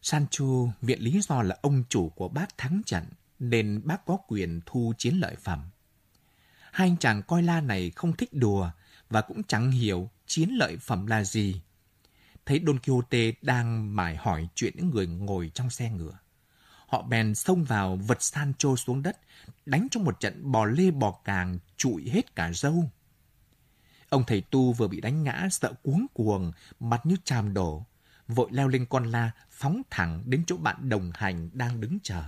B: Sancho viện lý do là ông chủ của bác thắng trận, nên bác có quyền thu chiến lợi phẩm. Hai anh chàng coi la này không thích đùa và cũng chẳng hiểu chiến lợi phẩm là gì. Thấy Don Quixote đang mải hỏi chuyện những người ngồi trong xe ngựa. Họ bèn xông vào vật san trô xuống đất, đánh trong một trận bò lê bò càng, trụi hết cả dâu. Ông thầy tu vừa bị đánh ngã, sợ cuống cuồng, mặt như tràm đổ, vội leo lên con la, phóng thẳng đến chỗ bạn đồng hành đang đứng chờ.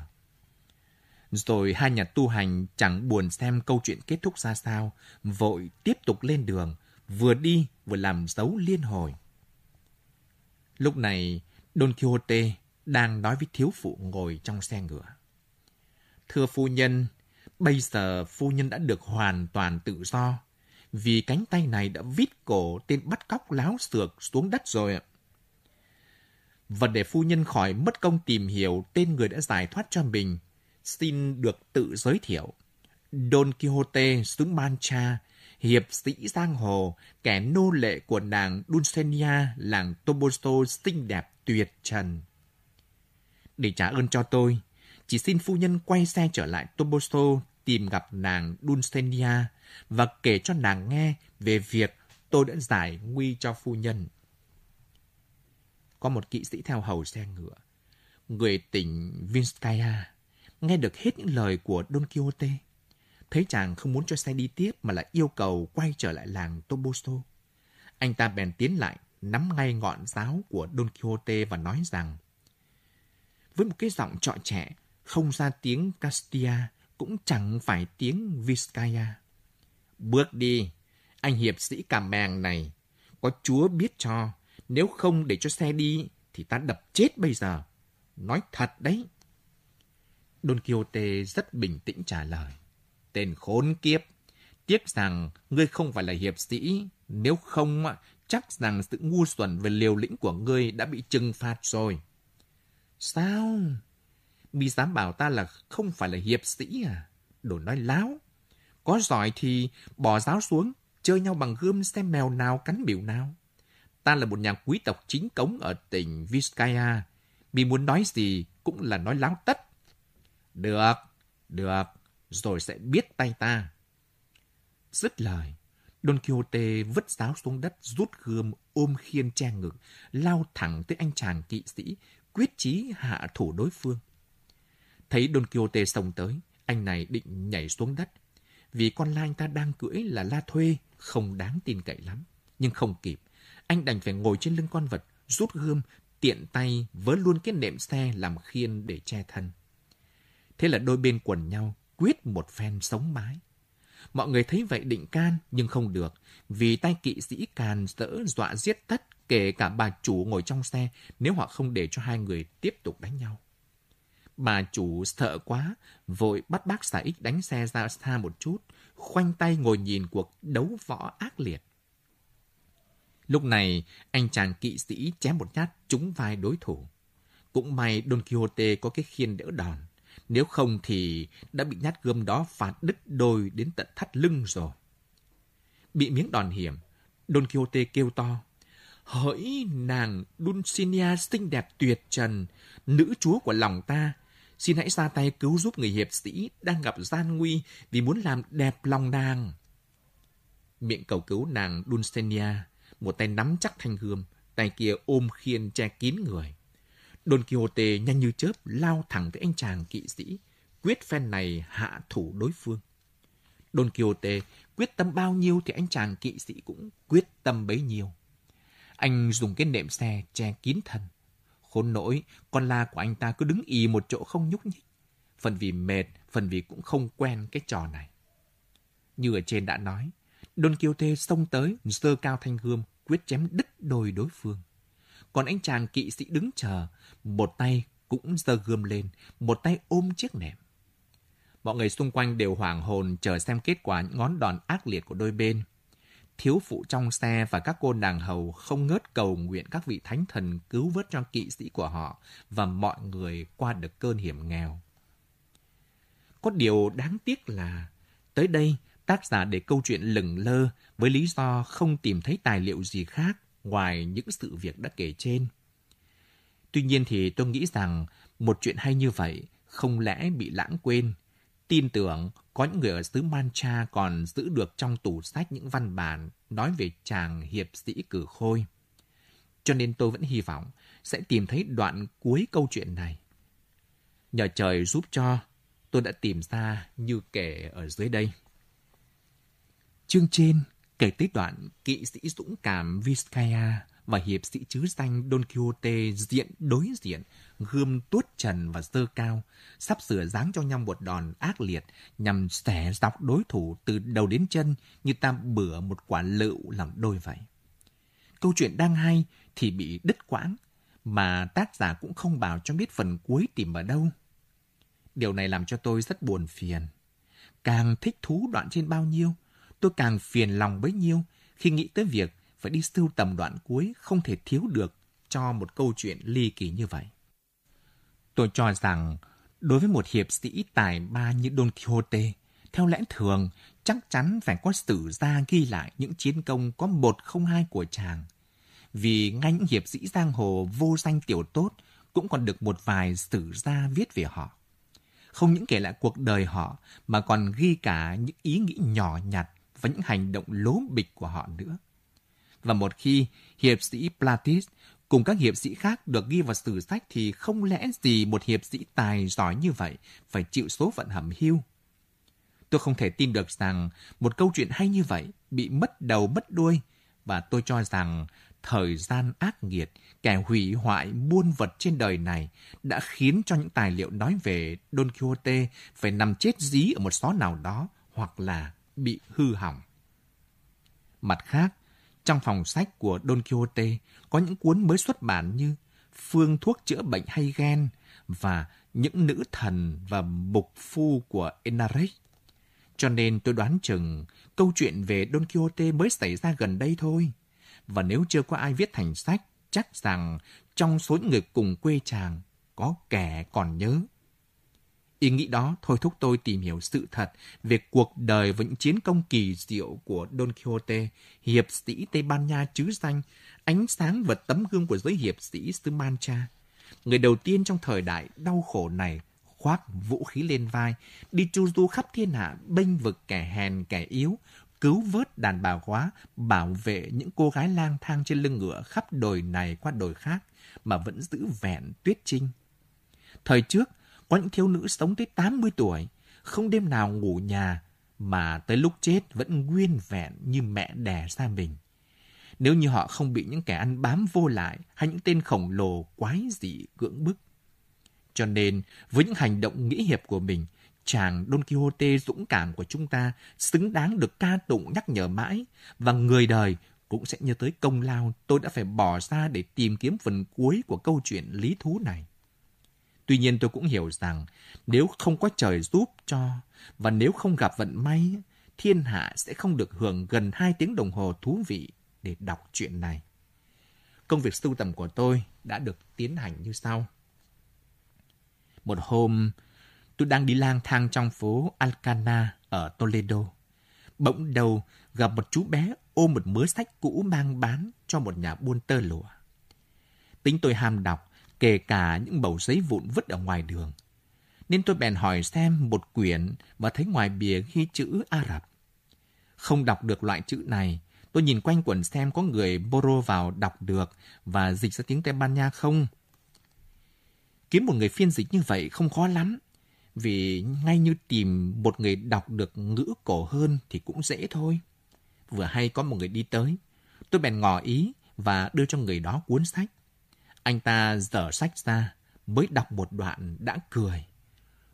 B: Rồi hai nhà tu hành chẳng buồn xem câu chuyện kết thúc ra sao, vội tiếp tục lên đường, vừa đi vừa làm dấu liên hồi. Lúc này, Don Quixote đang nói với thiếu phụ ngồi trong xe ngựa. Thưa phu nhân, bây giờ phu nhân đã được hoàn toàn tự do, vì cánh tay này đã vít cổ tên bắt cóc láo xược xuống đất rồi ạ. Và để phu nhân khỏi mất công tìm hiểu tên người đã giải thoát cho mình, xin được tự giới thiệu. Don Quixote xứ Mancha, hiệp sĩ giang hồ, kẻ nô lệ của nàng Dulcinea, làng Toboso xinh đẹp tuyệt trần. Để trả ơn cho tôi, chỉ xin phu nhân quay xe trở lại Toboso tìm gặp nàng Dulcinea và kể cho nàng nghe về việc tôi đã giải nguy cho phu nhân. Có một kỵ sĩ theo hầu xe ngựa, người tỉnh Vinskaya, nghe được hết những lời của Don Quixote. Thấy chàng không muốn cho xe đi tiếp mà lại yêu cầu quay trở lại làng Toboso. Anh ta bèn tiến lại, nắm ngay ngọn giáo của Don Quixote và nói rằng với một cái giọng trọ trẻ, không ra tiếng Castilla, cũng chẳng phải tiếng Vizcaya. Bước đi, anh hiệp sĩ cà mèng này, có chúa biết cho, nếu không để cho xe đi thì ta đập chết bây giờ. Nói thật đấy. Don Quixote rất bình tĩnh trả lời. Tên khốn kiếp, tiếc rằng ngươi không phải là hiệp sĩ, nếu không chắc rằng sự ngu xuẩn về liều lĩnh của ngươi đã bị trừng phạt rồi. Sao? Mi dám bảo ta là không phải là hiệp sĩ à? Đồ nói láo. Có giỏi thì bỏ giáo xuống, chơi nhau bằng gươm xem mèo nào cắn biểu nào. Ta là một nhà quý tộc chính cống ở tỉnh Vizcaya. Mi muốn nói gì cũng là nói láo tất. Được, được, rồi sẽ biết tay ta. Dứt lời, Don Quixote vứt giáo xuống đất, rút gươm ôm khiên che ngực, lao thẳng tới anh chàng kỵ sĩ, quyết chí hạ thủ đối phương. Thấy Don Quixote xông tới, anh này định nhảy xuống đất. Vì con la anh ta đang cưỡi là la thuê, không đáng tin cậy lắm. Nhưng không kịp, anh đành phải ngồi trên lưng con vật, rút gươm, tiện tay vớ luôn cái nệm xe làm khiên để che thân. Thế là đôi bên quần nhau, quyết một phen sống mái. Mọi người thấy vậy định can, nhưng không được, vì tay kỵ sĩ càn dỡ dọa giết tất, kể cả bà chủ ngồi trong xe, nếu họ không để cho hai người tiếp tục đánh nhau. Bà chủ sợ quá, vội bắt bác xà ích đánh xe ra xa một chút, khoanh tay ngồi nhìn cuộc đấu võ ác liệt. Lúc này, anh chàng kỵ sĩ chém một nhát trúng vai đối thủ. Cũng may Don Quixote có cái khiên đỡ đòn. Nếu không thì đã bị nhát gươm đó phạt đứt đôi đến tận thắt lưng rồi. Bị miếng đòn hiểm, Don Quixote kêu to. Hỡi nàng Dulcinea xinh đẹp tuyệt trần, nữ chúa của lòng ta, xin hãy ra tay cứu giúp người hiệp sĩ đang gặp gian nguy vì muốn làm đẹp lòng nàng. Miệng cầu cứu nàng Dulcinea, một tay nắm chắc thanh gươm, tay kia ôm khiên che kín người. Don Quixote nhanh như chớp lao thẳng tới anh chàng kỵ sĩ, quyết phen này hạ thủ đối phương. Don Quixote quyết tâm bao nhiêu thì anh chàng kỵ sĩ cũng quyết tâm bấy nhiêu. Anh dùng cái nệm xe che kín thân. Khốn nỗi, con la của anh ta cứ đứng y một chỗ không nhúc nhích. Phần vì mệt, phần vì cũng không quen cái trò này. Như ở trên đã nói, Don Quixote xông tới, giơ cao thanh gươm, quyết chém đứt đôi đối phương. Còn anh chàng kỵ sĩ đứng chờ, một tay cũng giơ gươm lên, một tay ôm chiếc nệm. Mọi người xung quanh đều hoảng hồn chờ xem kết quả những ngón đòn ác liệt của đôi bên. Thiếu phụ trong xe và các cô nàng hầu không ngớt cầu nguyện các vị thánh thần cứu vớt cho kỵ sĩ của họ và mọi người qua được cơn hiểm nghèo. Có điều đáng tiếc là tới đây tác giả để câu chuyện lửng lơ với lý do không tìm thấy tài liệu gì khác ngoài những sự việc đã kể trên. Tuy nhiên thì tôi nghĩ rằng một chuyện hay như vậy không lẽ bị lãng quên. Tin tưởng có những người ở xứ Mancha còn giữ được trong tủ sách những văn bản nói về chàng hiệp sĩ cử khôi. Cho nên tôi vẫn hy vọng sẽ tìm thấy đoạn cuối câu chuyện này. Nhờ trời giúp cho, tôi đã tìm ra như kể ở dưới đây. Chương trên kể tới đoạn kỵ sĩ dũng cảm Vizcaya và hiệp sĩ chứ danh Don Quixote diện đối diện, gươm tuốt trần và dơ cao, sắp sửa giáng cho nhau một đòn ác liệt nhằm xẻ dọc đối thủ từ đầu đến chân như ta bửa một quả lựu làm đôi vậy. Câu chuyện đang hay thì bị đứt quãng, mà tác giả cũng không bảo cho biết phần cuối tìm ở đâu. Điều này làm cho tôi rất buồn phiền. Càng thích thú đoạn trên bao nhiêu, tôi càng phiền lòng bấy nhiêu khi nghĩ tới việc phải đi sưu tầm đoạn cuối không thể thiếu được cho một câu chuyện ly kỳ như vậy. Tôi cho rằng, đối với một hiệp sĩ tài ba như Don Quixote, theo lẽ thường, chắc chắn phải có sử gia ghi lại những chiến công có một không hai của chàng. Vì ngay những hiệp sĩ giang hồ vô danh tiểu tốt cũng còn được một vài sử gia viết về họ. Không những kể lại cuộc đời họ, mà còn ghi cả những ý nghĩ nhỏ nhặt và những hành động lố bịch của họ nữa. Và một khi hiệp sĩ Platis cùng các hiệp sĩ khác được ghi vào sử sách thì không lẽ gì một hiệp sĩ tài giỏi như vậy phải chịu số phận hầm hiu? Tôi không thể tin được rằng một câu chuyện hay như vậy bị mất đầu mất đuôi và tôi cho rằng thời gian ác nghiệt, kẻ hủy hoại muôn vật trên đời này đã khiến cho những tài liệu nói về Don Quixote phải nằm chết dí ở một xó nào đó hoặc là bị hư hỏng. Mặt khác, trong phòng sách của Don Quixote có những cuốn mới xuất bản như Phương thuốc chữa bệnh hay ghen và Những nữ thần và mục phu của Enarech. Cho nên tôi đoán chừng câu chuyện về Don Quixote mới xảy ra gần đây thôi. Và nếu chưa có ai viết thành sách, chắc rằng trong số những người cùng quê chàng có kẻ còn nhớ. Ý nghĩ đó thôi thúc tôi tìm hiểu sự thật về cuộc đời và những chiến công kỳ diệu của Don Quixote, hiệp sĩ Tây Ban Nha chứ danh, ánh sáng và tấm gương của giới hiệp sĩ xứ Mancha. Người đầu tiên trong thời đại đau khổ này khoác vũ khí lên vai, đi chu du khắp thiên hạ, bênh vực kẻ hèn kẻ yếu,
A: cứu vớt đàn bà quá, bảo vệ những cô gái lang thang trên lưng ngựa khắp đồi này qua đồi khác mà vẫn giữ vẹn tuyết trinh. Thời trước, có những thiếu nữ sống tới 80 tuổi, không đêm nào ngủ nhà, mà tới lúc chết vẫn nguyên vẹn như mẹ đẻ ra mình. Nếu như họ không bị những kẻ ăn bám vô lại hay những tên khổng lồ quái dị cưỡng bức. Cho nên, với những hành động nghĩa hiệp của mình, chàng Don Quixote dũng cảm của chúng ta xứng đáng được ca tụng nhắc nhở mãi và người đời cũng sẽ nhớ tới công lao tôi đã phải bỏ ra để tìm kiếm phần cuối của câu chuyện lý thú này. Tuy nhiên tôi cũng hiểu rằng nếu không có trời giúp cho và nếu không gặp vận may, thiên hạ sẽ không được hưởng gần 2 tiếng đồng hồ thú vị để đọc chuyện này. Công việc sưu tầm của tôi đã được tiến hành như sau. Một hôm, tôi đang đi lang thang trong phố Alcana ở Toledo. Bỗng đầu gặp một chú bé ôm một mớ sách cũ mang bán cho một nhà buôn tơ lụa. Tính tôi ham đọc, kể cả những bầu giấy vụn vứt ở ngoài đường. Nên tôi bèn hỏi xem một quyển và thấy ngoài bìa ghi chữ Ả Rập. Không đọc được loại chữ này, tôi nhìn quanh quẩn xem có người Boro vào đọc được và dịch ra tiếng Tây Ban Nha không. Kiếm một người phiên dịch như vậy không khó lắm, vì ngay như tìm một người đọc được ngữ cổ hơn thì cũng dễ thôi. Vừa hay có một người đi tới, tôi bèn ngỏ ý và đưa cho người đó cuốn sách. Anh ta dở sách ra, mới đọc một đoạn đã cười.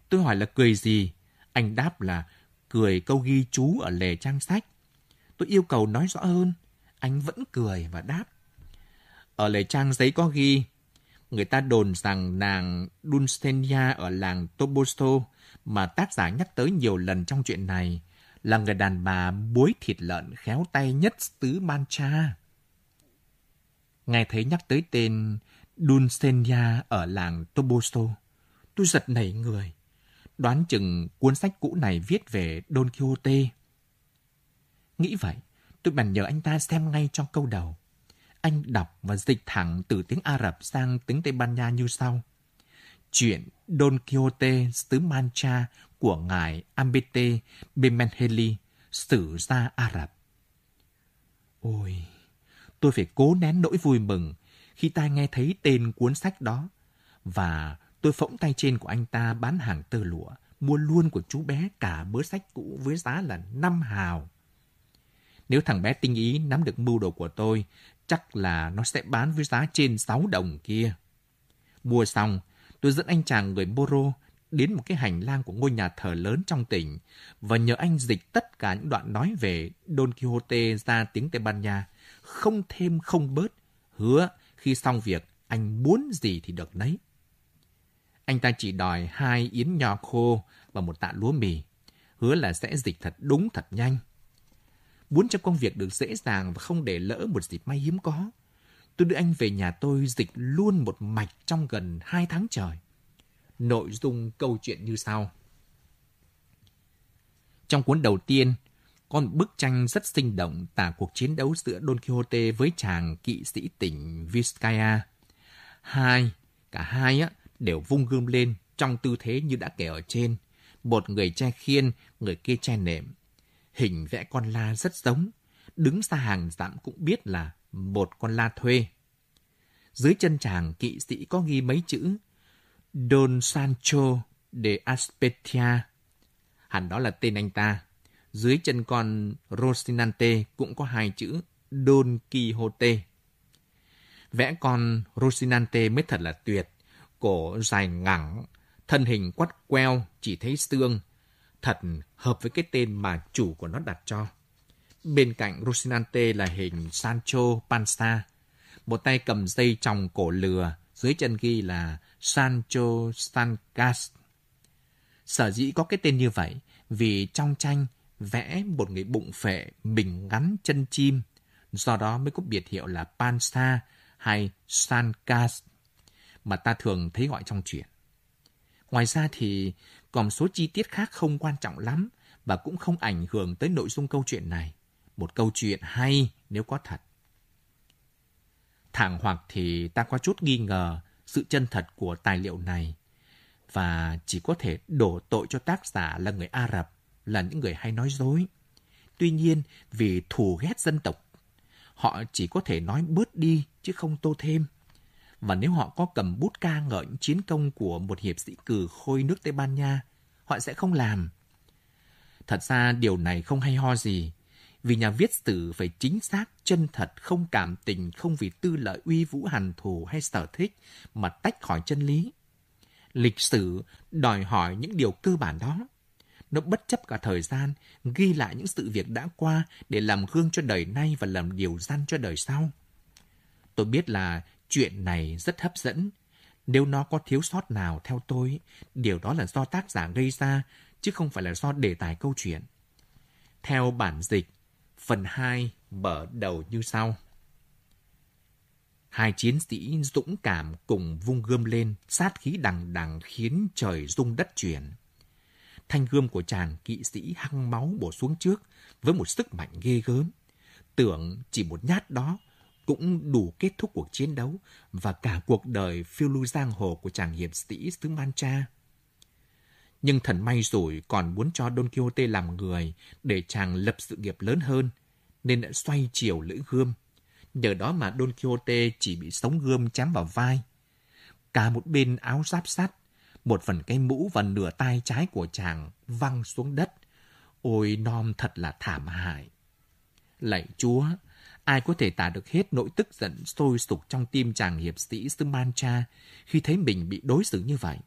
A: Tôi hỏi là cười gì? Anh đáp là cười câu ghi chú ở lề trang sách. Tôi yêu cầu nói rõ hơn. Anh vẫn cười và đáp. Ở lề trang giấy có ghi, người ta đồn rằng nàng Dulcinea ở làng Toboso mà tác giả nhắc tới nhiều lần trong chuyện này là người đàn bà muối thịt lợn khéo tay nhất xứ Mancha. Nghe thấy nhắc tới tên Dulcinea ở làng Toboso, tôi giật nảy người. Đoán chừng cuốn sách cũ này viết về Don Quixote. Nghĩ vậy, tôi bèn nhờ anh ta xem ngay trong câu đầu. Anh đọc và dịch thẳng từ tiếng Ả Rập sang tiếng Tây Ban Nha như sau. Chuyện Don Quixote xứ Mancha của ngài Ambete Bemenheli, sử gia Ả Rập. Ôi, tôi phải cố nén nỗi vui mừng khi ta nghe thấy tên cuốn sách đó và tôi phỗng tay trên của anh ta bán hàng tơ lụa, mua luôn của chú bé cả bớ sách cũ với giá là 5 hào. Nếu thằng bé tinh ý nắm được mưu đồ của tôi, chắc là nó sẽ bán với giá trên 6 đồng kia. Mua xong, tôi dẫn anh chàng người Boro đến một cái hành lang của ngôi nhà thờ lớn trong tỉnh và nhờ anh dịch tất cả những đoạn nói về Don Quixote ra tiếng Tây Ban Nha, không thêm không bớt, hứa khi xong việc anh muốn gì thì được nấy. Anh ta chỉ đòi hai yến nho khô và một tạ lúa mì, hứa là sẽ dịch thật đúng thật nhanh. Muốn cho công việc được dễ dàng và không để lỡ một dịp may hiếm có, tôi đưa anh về nhà tôi dịch luôn một mạch trong gần hai tháng trời. Nội dung câu chuyện như sau. Trong cuốn đầu tiên, có một bức tranh rất sinh động tả cuộc chiến đấu giữa Don Quixote với chàng kỵ sĩ tỉnh Vizcaya. Hai, cả hai á, đều vung gươm lên trong tư thế như đã kể ở trên. Một người che khiên, người kia che nệm. Hình vẽ con la rất giống. Đứng xa hàng dặm cũng biết là một con la thuê. Dưới chân chàng kỵ sĩ có ghi mấy chữ Don Sancho de Aspetia. Hẳn đó là tên anh ta. Dưới chân con Rosinante cũng có hai chữ Don Quixote. Vẽ con Rosinante mới thật là tuyệt. Cổ dài ngẳng, thân hình quắt queo, chỉ thấy xương. Thật hợp với cái tên mà chủ của nó đặt cho. Bên cạnh Rosinante là hình Sancho Panza. Một tay cầm dây tròng cổ lừa, dưới chân ghi là Sancho Stancas. Sở dĩ có cái tên như vậy vì trong tranh vẽ một người bụng phệ mình ngắn chân chim, do đó mới có biệt hiệu là Pansa hay Sankas mà ta thường thấy gọi trong truyện. Ngoài ra thì còn số chi tiết khác không quan trọng lắm và cũng không ảnh hưởng tới nội dung câu chuyện này. Một câu chuyện hay nếu có thật. Thẳng hoặc thì ta có chút nghi ngờ sự chân thật của tài liệu này và chỉ có thể đổ tội cho tác giả là người Ả Rập, là những người hay nói dối.
B: tuy nhiên vì thù ghét dân tộc, họ chỉ có thể nói bớt đi chứ không tô thêm. Và nếu họ có cầm bút ca ngợi những chiến công của một hiệp sĩ cử khôi nước Tây Ban Nha, họ sẽ không làm. Thật ra điều này không hay ho gì, vì nhà viết sử phải chính xác, chân thật, không cảm tình, không vì tư lợi uy vũ hàn thù hay sở thích mà tách khỏi chân lý. Lịch sử đòi hỏi những điều cơ bản đó. Nó bất chấp cả thời gian, ghi lại những sự việc đã qua để làm gương cho đời nay và làm điều gian cho đời sau. Tôi biết là chuyện này rất hấp dẫn. Nếu nó có thiếu sót nào theo tôi, điều đó là do tác giả gây ra, chứ không phải là do đề tài câu chuyện. Theo bản dịch, phần 2 mở đầu như sau. Hai chiến sĩ dũng cảm cùng vung gươm lên, sát khí đằng đằng khiến trời rung đất chuyển. Thanh gươm của chàng kỵ sĩ hăng máu bổ xuống trước với một sức mạnh ghê gớm. Tưởng chỉ một nhát đó cũng đủ kết thúc cuộc chiến đấu và cả cuộc đời phiêu lưu giang hồ của chàng hiệp sĩ xứ Mancha. Nhưng thần may rồi còn muốn cho Don Quixote làm người để chàng lập sự nghiệp lớn hơn, nên đã xoay chiều lưỡi gươm. Nhờ đó mà Don Quixote chỉ bị sống gươm chém vào vai. Cả một bên áo giáp sắt, một phần cái mũ và nửa tay trái của chàng văng xuống đất. Ôi non thật là thảm hại. Lạy Chúa, ai có thể tả được hết nỗi tức giận sôi sục trong tim chàng hiệp sĩ xứ khi thấy mình bị đối xử như vậy.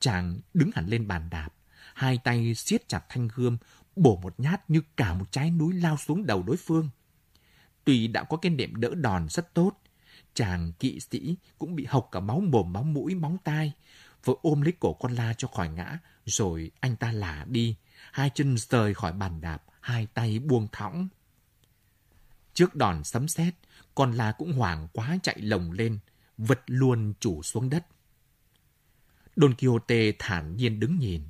B: Chàng đứng hẳn lên bàn đạp, hai tay siết chặt thanh gươm, bổ một nhát như cả một trái núi lao xuống đầu đối phương. Tuy đã có cái niệm đỡ đòn rất tốt, chàng kỵ sĩ cũng bị hộc cả máu mồm, máu mũi, máu tai, vội ôm lấy cổ con la cho khỏi ngã, rồi anh ta lả đi, hai chân rời khỏi bàn đạp, hai tay buông thõng. Trước đòn sấm sét, con la cũng hoảng quá chạy lồng lên, vật luôn chủ xuống đất. Don Quixote thản nhiên đứng nhìn.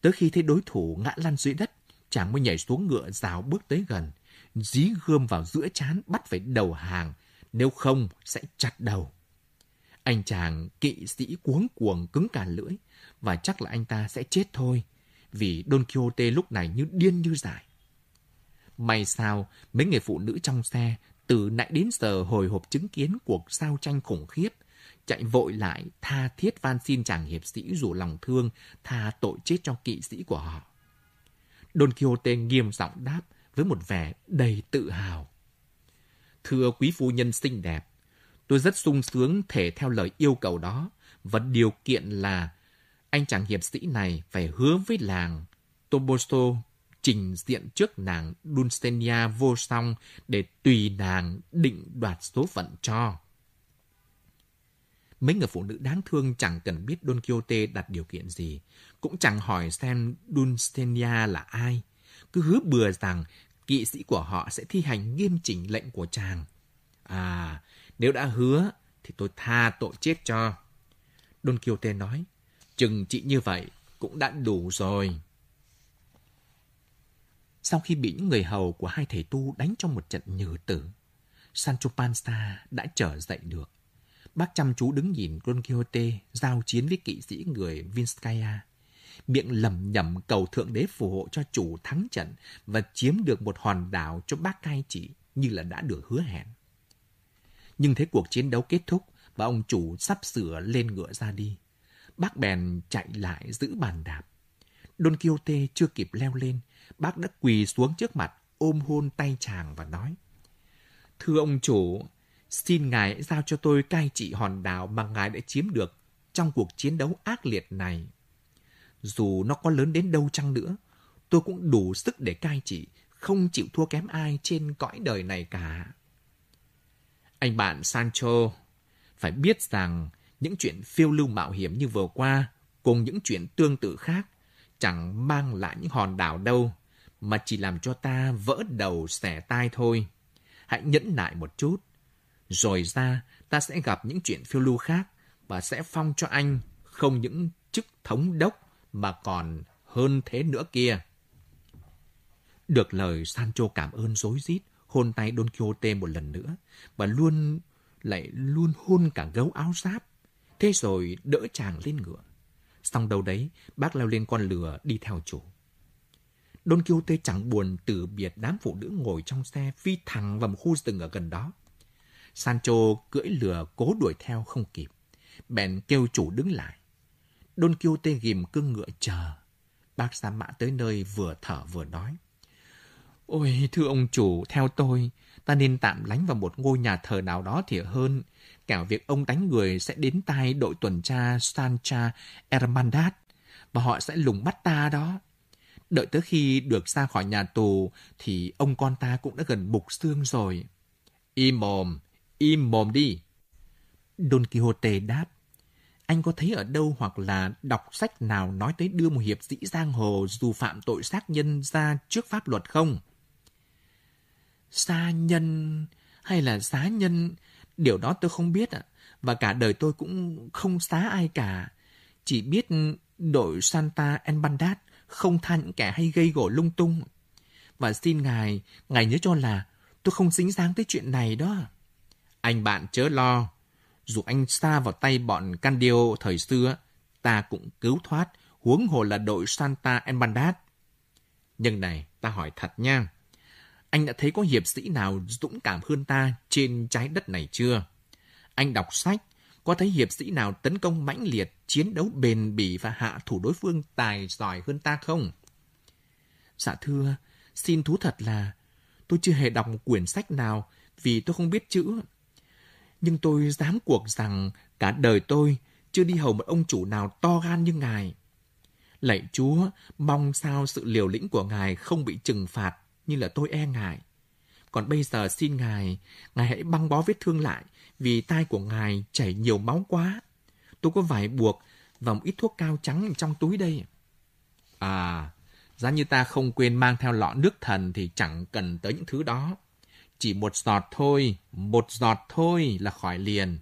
B: Tới khi thấy đối thủ ngã lăn dưới đất, chàng mới nhảy xuống ngựa rào bước tới gần, dí gươm vào giữa chán bắt phải đầu hàng, nếu không sẽ chặt đầu. Anh chàng kỵ sĩ cuống cuồng cứng cả lưỡi, và chắc là anh ta sẽ chết thôi, vì Don Quixote lúc này như điên như dại. May sao, mấy người phụ nữ trong xe từ nãy đến giờ hồi hộp chứng kiến cuộc sao tranh khủng khiếp, chạy vội lại tha thiết van xin chàng hiệp sĩ rủ lòng thương tha tội chết cho kỵ sĩ của họ. Don Quixote nghiêm giọng đáp với một vẻ đầy tự hào. Thưa quý phu nhân xinh đẹp, tôi rất sung sướng thể theo lời yêu cầu đó và điều kiện là anh chàng hiệp sĩ này phải hứa với làng Tobosto trình diện trước nàng Dulcinea vô song để tùy nàng định đoạt số phận cho. Mấy người phụ nữ đáng thương chẳng cần biết Don Quixote đặt điều kiện gì, cũng chẳng hỏi xem Dulcinea là ai. Cứ hứa bừa rằng kỵ sĩ của họ sẽ thi hành nghiêm chỉnh lệnh của chàng. À, nếu đã hứa thì tôi tha tội chết cho. Don Quixote nói, chừng chị như vậy cũng đã đủ rồi. Sau khi bị những người hầu của hai thầy tu đánh trong một trận nhừ tử, Sancho Panza đã trở dậy được. Bác chăm chú đứng nhìn Don Quixote giao chiến với kỵ sĩ người Vinskaya. Miệng lầm nhầm cầu thượng đế phù hộ cho chủ thắng trận và chiếm được một hòn đảo cho bác cai trị như là đã được hứa hẹn. Nhưng thế cuộc chiến đấu kết thúc và ông chủ sắp sửa lên ngựa ra đi. Bác bèn chạy lại giữ bàn đạp. Don Quixote chưa kịp leo lên, bác đã quỳ xuống trước mặt, ôm hôn tay chàng và nói. Thưa ông chủ, xin ngài giao cho tôi cai trị hòn đảo mà ngài đã chiếm được trong cuộc chiến đấu ác liệt này. Dù nó có lớn đến đâu chăng nữa, tôi cũng đủ sức để cai trị, không chịu thua kém ai trên cõi đời này cả. Anh bạn Sancho, phải biết rằng những chuyện phiêu lưu mạo hiểm như vừa qua cùng những chuyện tương tự khác chẳng mang lại những hòn đảo đâu, mà chỉ làm cho ta vỡ đầu xẻ tai thôi. Hãy nhẫn nại một chút, rồi ra ta sẽ gặp những chuyện phiêu lưu khác và sẽ phong cho anh không những chức thống đốc mà còn hơn thế nữa kia. Được lời Sancho cảm ơn dối rít hôn tay Don Quixote một lần nữa và luôn lại luôn hôn cả gấu áo giáp. Thế rồi đỡ chàng lên ngựa. Xong đâu đấy, bác leo lên con lừa đi theo chủ. Don Quixote chẳng buồn từ biệt đám phụ nữ ngồi trong xe phi thẳng vào một khu rừng ở gần đó. Sancho cưỡi lừa cố đuổi theo không kịp. Bèn kêu chủ đứng lại. Don Quixote ghim cương ngựa chờ. Bác Sa Mã tới nơi vừa thở vừa nói. Ôi, thưa ông chủ, theo tôi, ta nên tạm lánh vào một ngôi nhà thờ nào đó thì hơn. Kẻo việc ông đánh người sẽ đến tai đội tuần tra Sancha Hermandad và họ sẽ lùng bắt ta đó. Đợi tới khi được ra khỏi nhà tù thì ông con ta cũng đã gần bục xương rồi. Im mồm, im mồm đi. Don Quixote đáp. Anh có thấy ở đâu hoặc là đọc sách nào nói tới đưa một hiệp sĩ giang hồ dù phạm tội sát nhân ra trước pháp luật không? Sa nhân hay là xá nhân, điều đó tôi không biết ạ. Và cả đời tôi cũng không xá ai cả. Chỉ biết đội Santa Enbandad không tha những kẻ hay gây gổ lung tung. Và xin ngài, ngài nhớ cho là tôi không dính dáng tới chuyện này đó. Anh bạn chớ lo. Dù anh xa vào tay bọn Candio thời xưa, ta cũng cứu thoát, huống hồ là đội Santa Enbandad Nhưng này, ta hỏi thật nha. Anh đã thấy có hiệp sĩ nào dũng cảm hơn ta trên trái đất này chưa? Anh đọc sách, có thấy hiệp sĩ nào tấn công mãnh liệt, chiến đấu bền bỉ và hạ thủ đối phương tài giỏi hơn ta không? Dạ thưa, xin thú thật là tôi chưa hề đọc một quyển sách nào vì tôi không biết chữ. Nhưng tôi dám cuộc rằng cả đời tôi chưa đi hầu một ông chủ nào to gan như ngài. Lạy Chúa, mong sao sự liều lĩnh của ngài không bị trừng phạt như là tôi e ngài. Còn bây giờ xin ngài, ngài hãy băng bó vết thương lại vì tai của ngài chảy nhiều máu quá. Tôi có vải buộc và một ít thuốc cao trắng trong túi đây. À, giá như ta không quên mang theo lọ nước thần thì chẳng cần tới những thứ đó. Chỉ một giọt thôi, một giọt thôi là khỏi liền.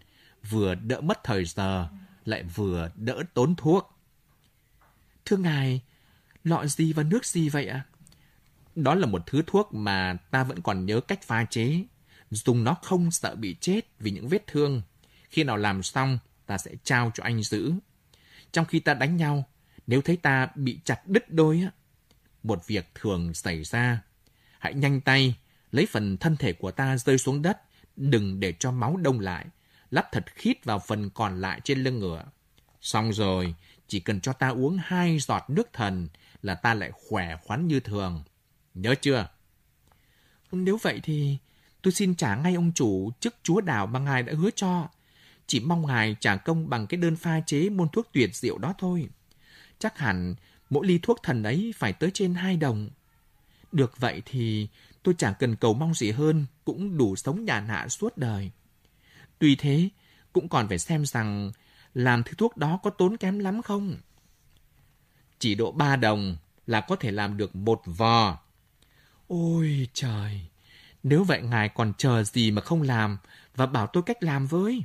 B: Vừa đỡ mất thời giờ, lại vừa đỡ tốn thuốc. Thưa ngài, lọ gì và nước gì vậy ạ? Đó là một thứ thuốc mà ta vẫn còn nhớ cách pha chế. Dùng nó không sợ bị chết vì những vết thương. Khi nào làm xong, ta sẽ trao cho anh giữ. Trong khi ta đánh nhau, nếu thấy ta bị chặt đứt đôi, một việc thường xảy ra. Hãy nhanh tay, lấy phần thân thể của ta rơi xuống đất, đừng để cho máu đông lại, lắp thật khít vào phần còn lại trên lưng ngựa. Xong rồi, chỉ cần cho ta uống hai giọt nước thần là ta lại khỏe khoắn như thường. Nhớ chưa? Nếu vậy thì tôi xin trả ngay ông chủ chức chúa đảo mà ngài đã hứa cho. Chỉ mong ngài trả công bằng cái đơn pha chế môn thuốc tuyệt diệu đó thôi. Chắc hẳn mỗi ly thuốc thần ấy phải tới trên hai đồng. Được vậy thì tôi chẳng cần cầu mong gì hơn, cũng đủ sống nhàn hạ suốt đời. Tuy thế, cũng còn phải xem rằng làm thứ thuốc đó có tốn kém lắm không? Chỉ độ ba đồng là có thể làm được một vò Ôi trời, nếu vậy ngài còn chờ gì mà không làm và bảo tôi cách làm với?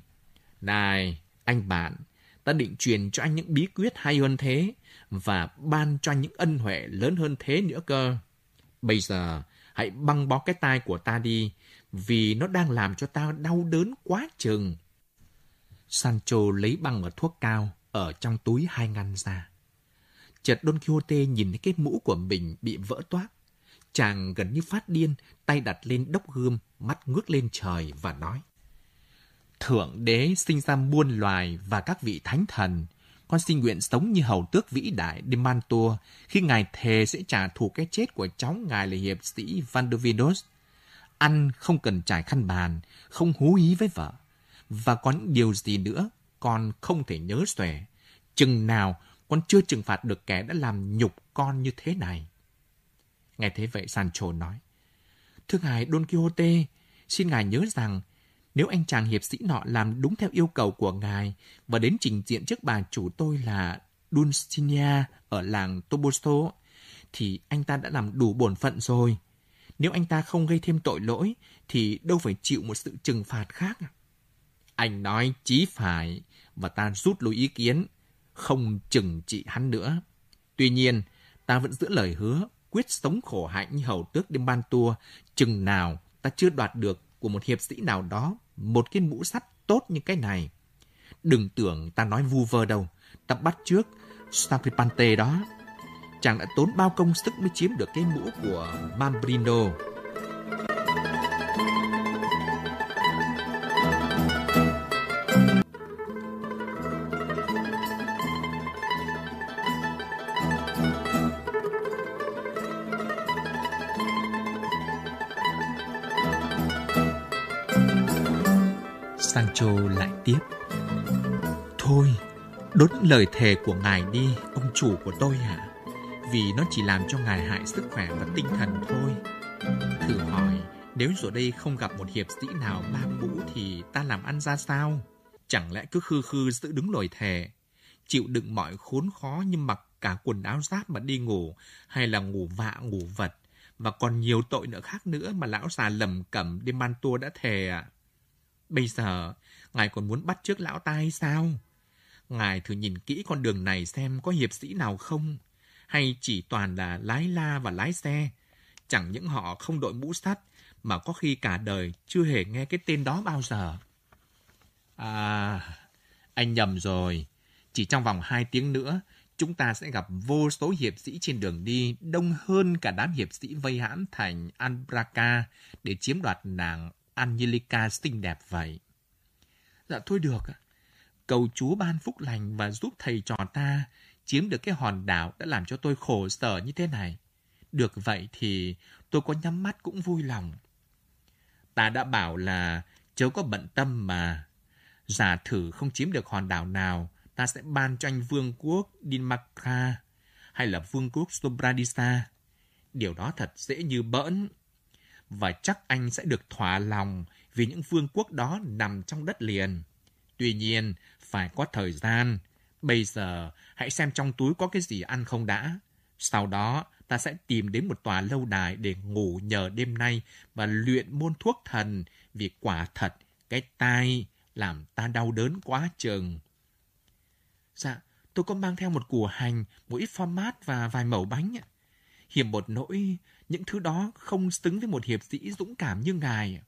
B: Này, anh bạn, ta định truyền cho anh những bí quyết hay hơn thế và ban cho anh những ân huệ lớn hơn thế nữa cơ. Bây giờ, hãy băng bó cái tai của ta đi, vì nó đang làm cho ta đau đớn quá chừng. Sancho lấy băng và thuốc cao ở trong túi hai ngăn ra. Chợt Don Quixote nhìn thấy cái mũ của mình bị vỡ toác Chàng gần như phát điên, tay đặt lên đốc gươm, mắt ngước lên trời và nói. Thượng đế sinh ra muôn loài và các vị thánh thần. Con xin nguyện sống như hầu tước vĩ đại Demantua khi ngài thề sẽ trả thù cái chết của cháu ngài là hiệp sĩ Vandovinos. Ăn không cần trải khăn bàn, không hú ý với vợ. Và có những điều gì nữa con không thể nhớ xòe. Chừng nào con chưa trừng phạt được kẻ đã làm nhục con như thế này. Nghe thế vậy Sancho nói. Thưa ngài Don Quixote, xin ngài nhớ rằng nếu anh chàng hiệp sĩ nọ làm đúng theo yêu cầu của ngài và đến trình diện trước bà chủ tôi là Dulcinea ở làng Toboso, thì anh ta đã làm đủ bổn phận rồi. Nếu anh ta không gây thêm tội lỗi, thì đâu phải chịu một sự trừng phạt khác. Anh nói chí phải, và ta rút lui ý kiến, không trừng trị hắn nữa. Tuy nhiên, ta vẫn giữ lời hứa quyết sống khổ hạnh như hầu tước đêm ban tua, chừng nào ta chưa đoạt được của một hiệp sĩ nào đó một cái mũ sắt tốt như cái này. Đừng tưởng ta nói vu vơ đâu, ta bắt trước Sacripante đó.
A: chàng đã tốn bao công sức mới chiếm được cái mũ của Mambrino. Đốt lời thề của ngài đi, ông chủ của tôi hả? À? Vì nó chỉ làm cho ngài hại sức khỏe và tinh thần thôi. Thử hỏi, nếu rồi đây không gặp một hiệp sĩ nào mang mũ thì ta làm ăn ra sao? Chẳng lẽ cứ khư khư giữ đứng lời thề, chịu đựng mọi khốn khó nhưng mặc cả quần áo giáp mà đi ngủ, hay là ngủ vạ ngủ vật, và còn nhiều tội nữa khác nữa mà lão già lầm cẩm đi Mantua đã thề ạ. À. Bây giờ, ngài còn muốn bắt trước lão ta hay sao? Ngài thử nhìn kỹ con đường này xem có hiệp sĩ nào không? Hay chỉ toàn là lái la và lái xe? Chẳng những họ không đội mũ sắt, mà có khi cả đời chưa hề nghe cái tên đó bao giờ. À, anh nhầm rồi. Chỉ trong vòng hai tiếng nữa, chúng ta sẽ gặp vô số hiệp sĩ trên đường đi, đông hơn cả đám hiệp sĩ vây hãm thành Anbraka để chiếm đoạt nàng Angelica xinh đẹp vậy. Dạ thôi được, cầu Chúa ban phúc lành và giúp thầy trò ta chiếm được cái hòn đảo đã làm cho tôi khổ sở như thế này. Được vậy thì tôi có nhắm mắt cũng vui lòng. Ta đã bảo là chớ có bận tâm mà. Giả thử không chiếm được hòn đảo nào, ta sẽ ban cho anh vương quốc Dinmakra hay là vương quốc Sobradisa. Điều đó thật dễ như bỡn và chắc anh sẽ được thỏa lòng vì những vương quốc đó nằm trong đất liền. Tuy nhiên, phải có thời gian. Bây giờ, hãy xem trong túi có cái gì ăn không đã. Sau đó, ta sẽ tìm đến một tòa lâu đài để ngủ nhờ đêm nay và luyện môn thuốc thần vì quả thật cái tai làm ta đau đớn quá chừng. Dạ, tôi có mang theo một củ hành, một ít format và vài mẩu bánh. Hiểm một nỗi, những thứ đó không xứng với một hiệp sĩ dũng cảm như ngài.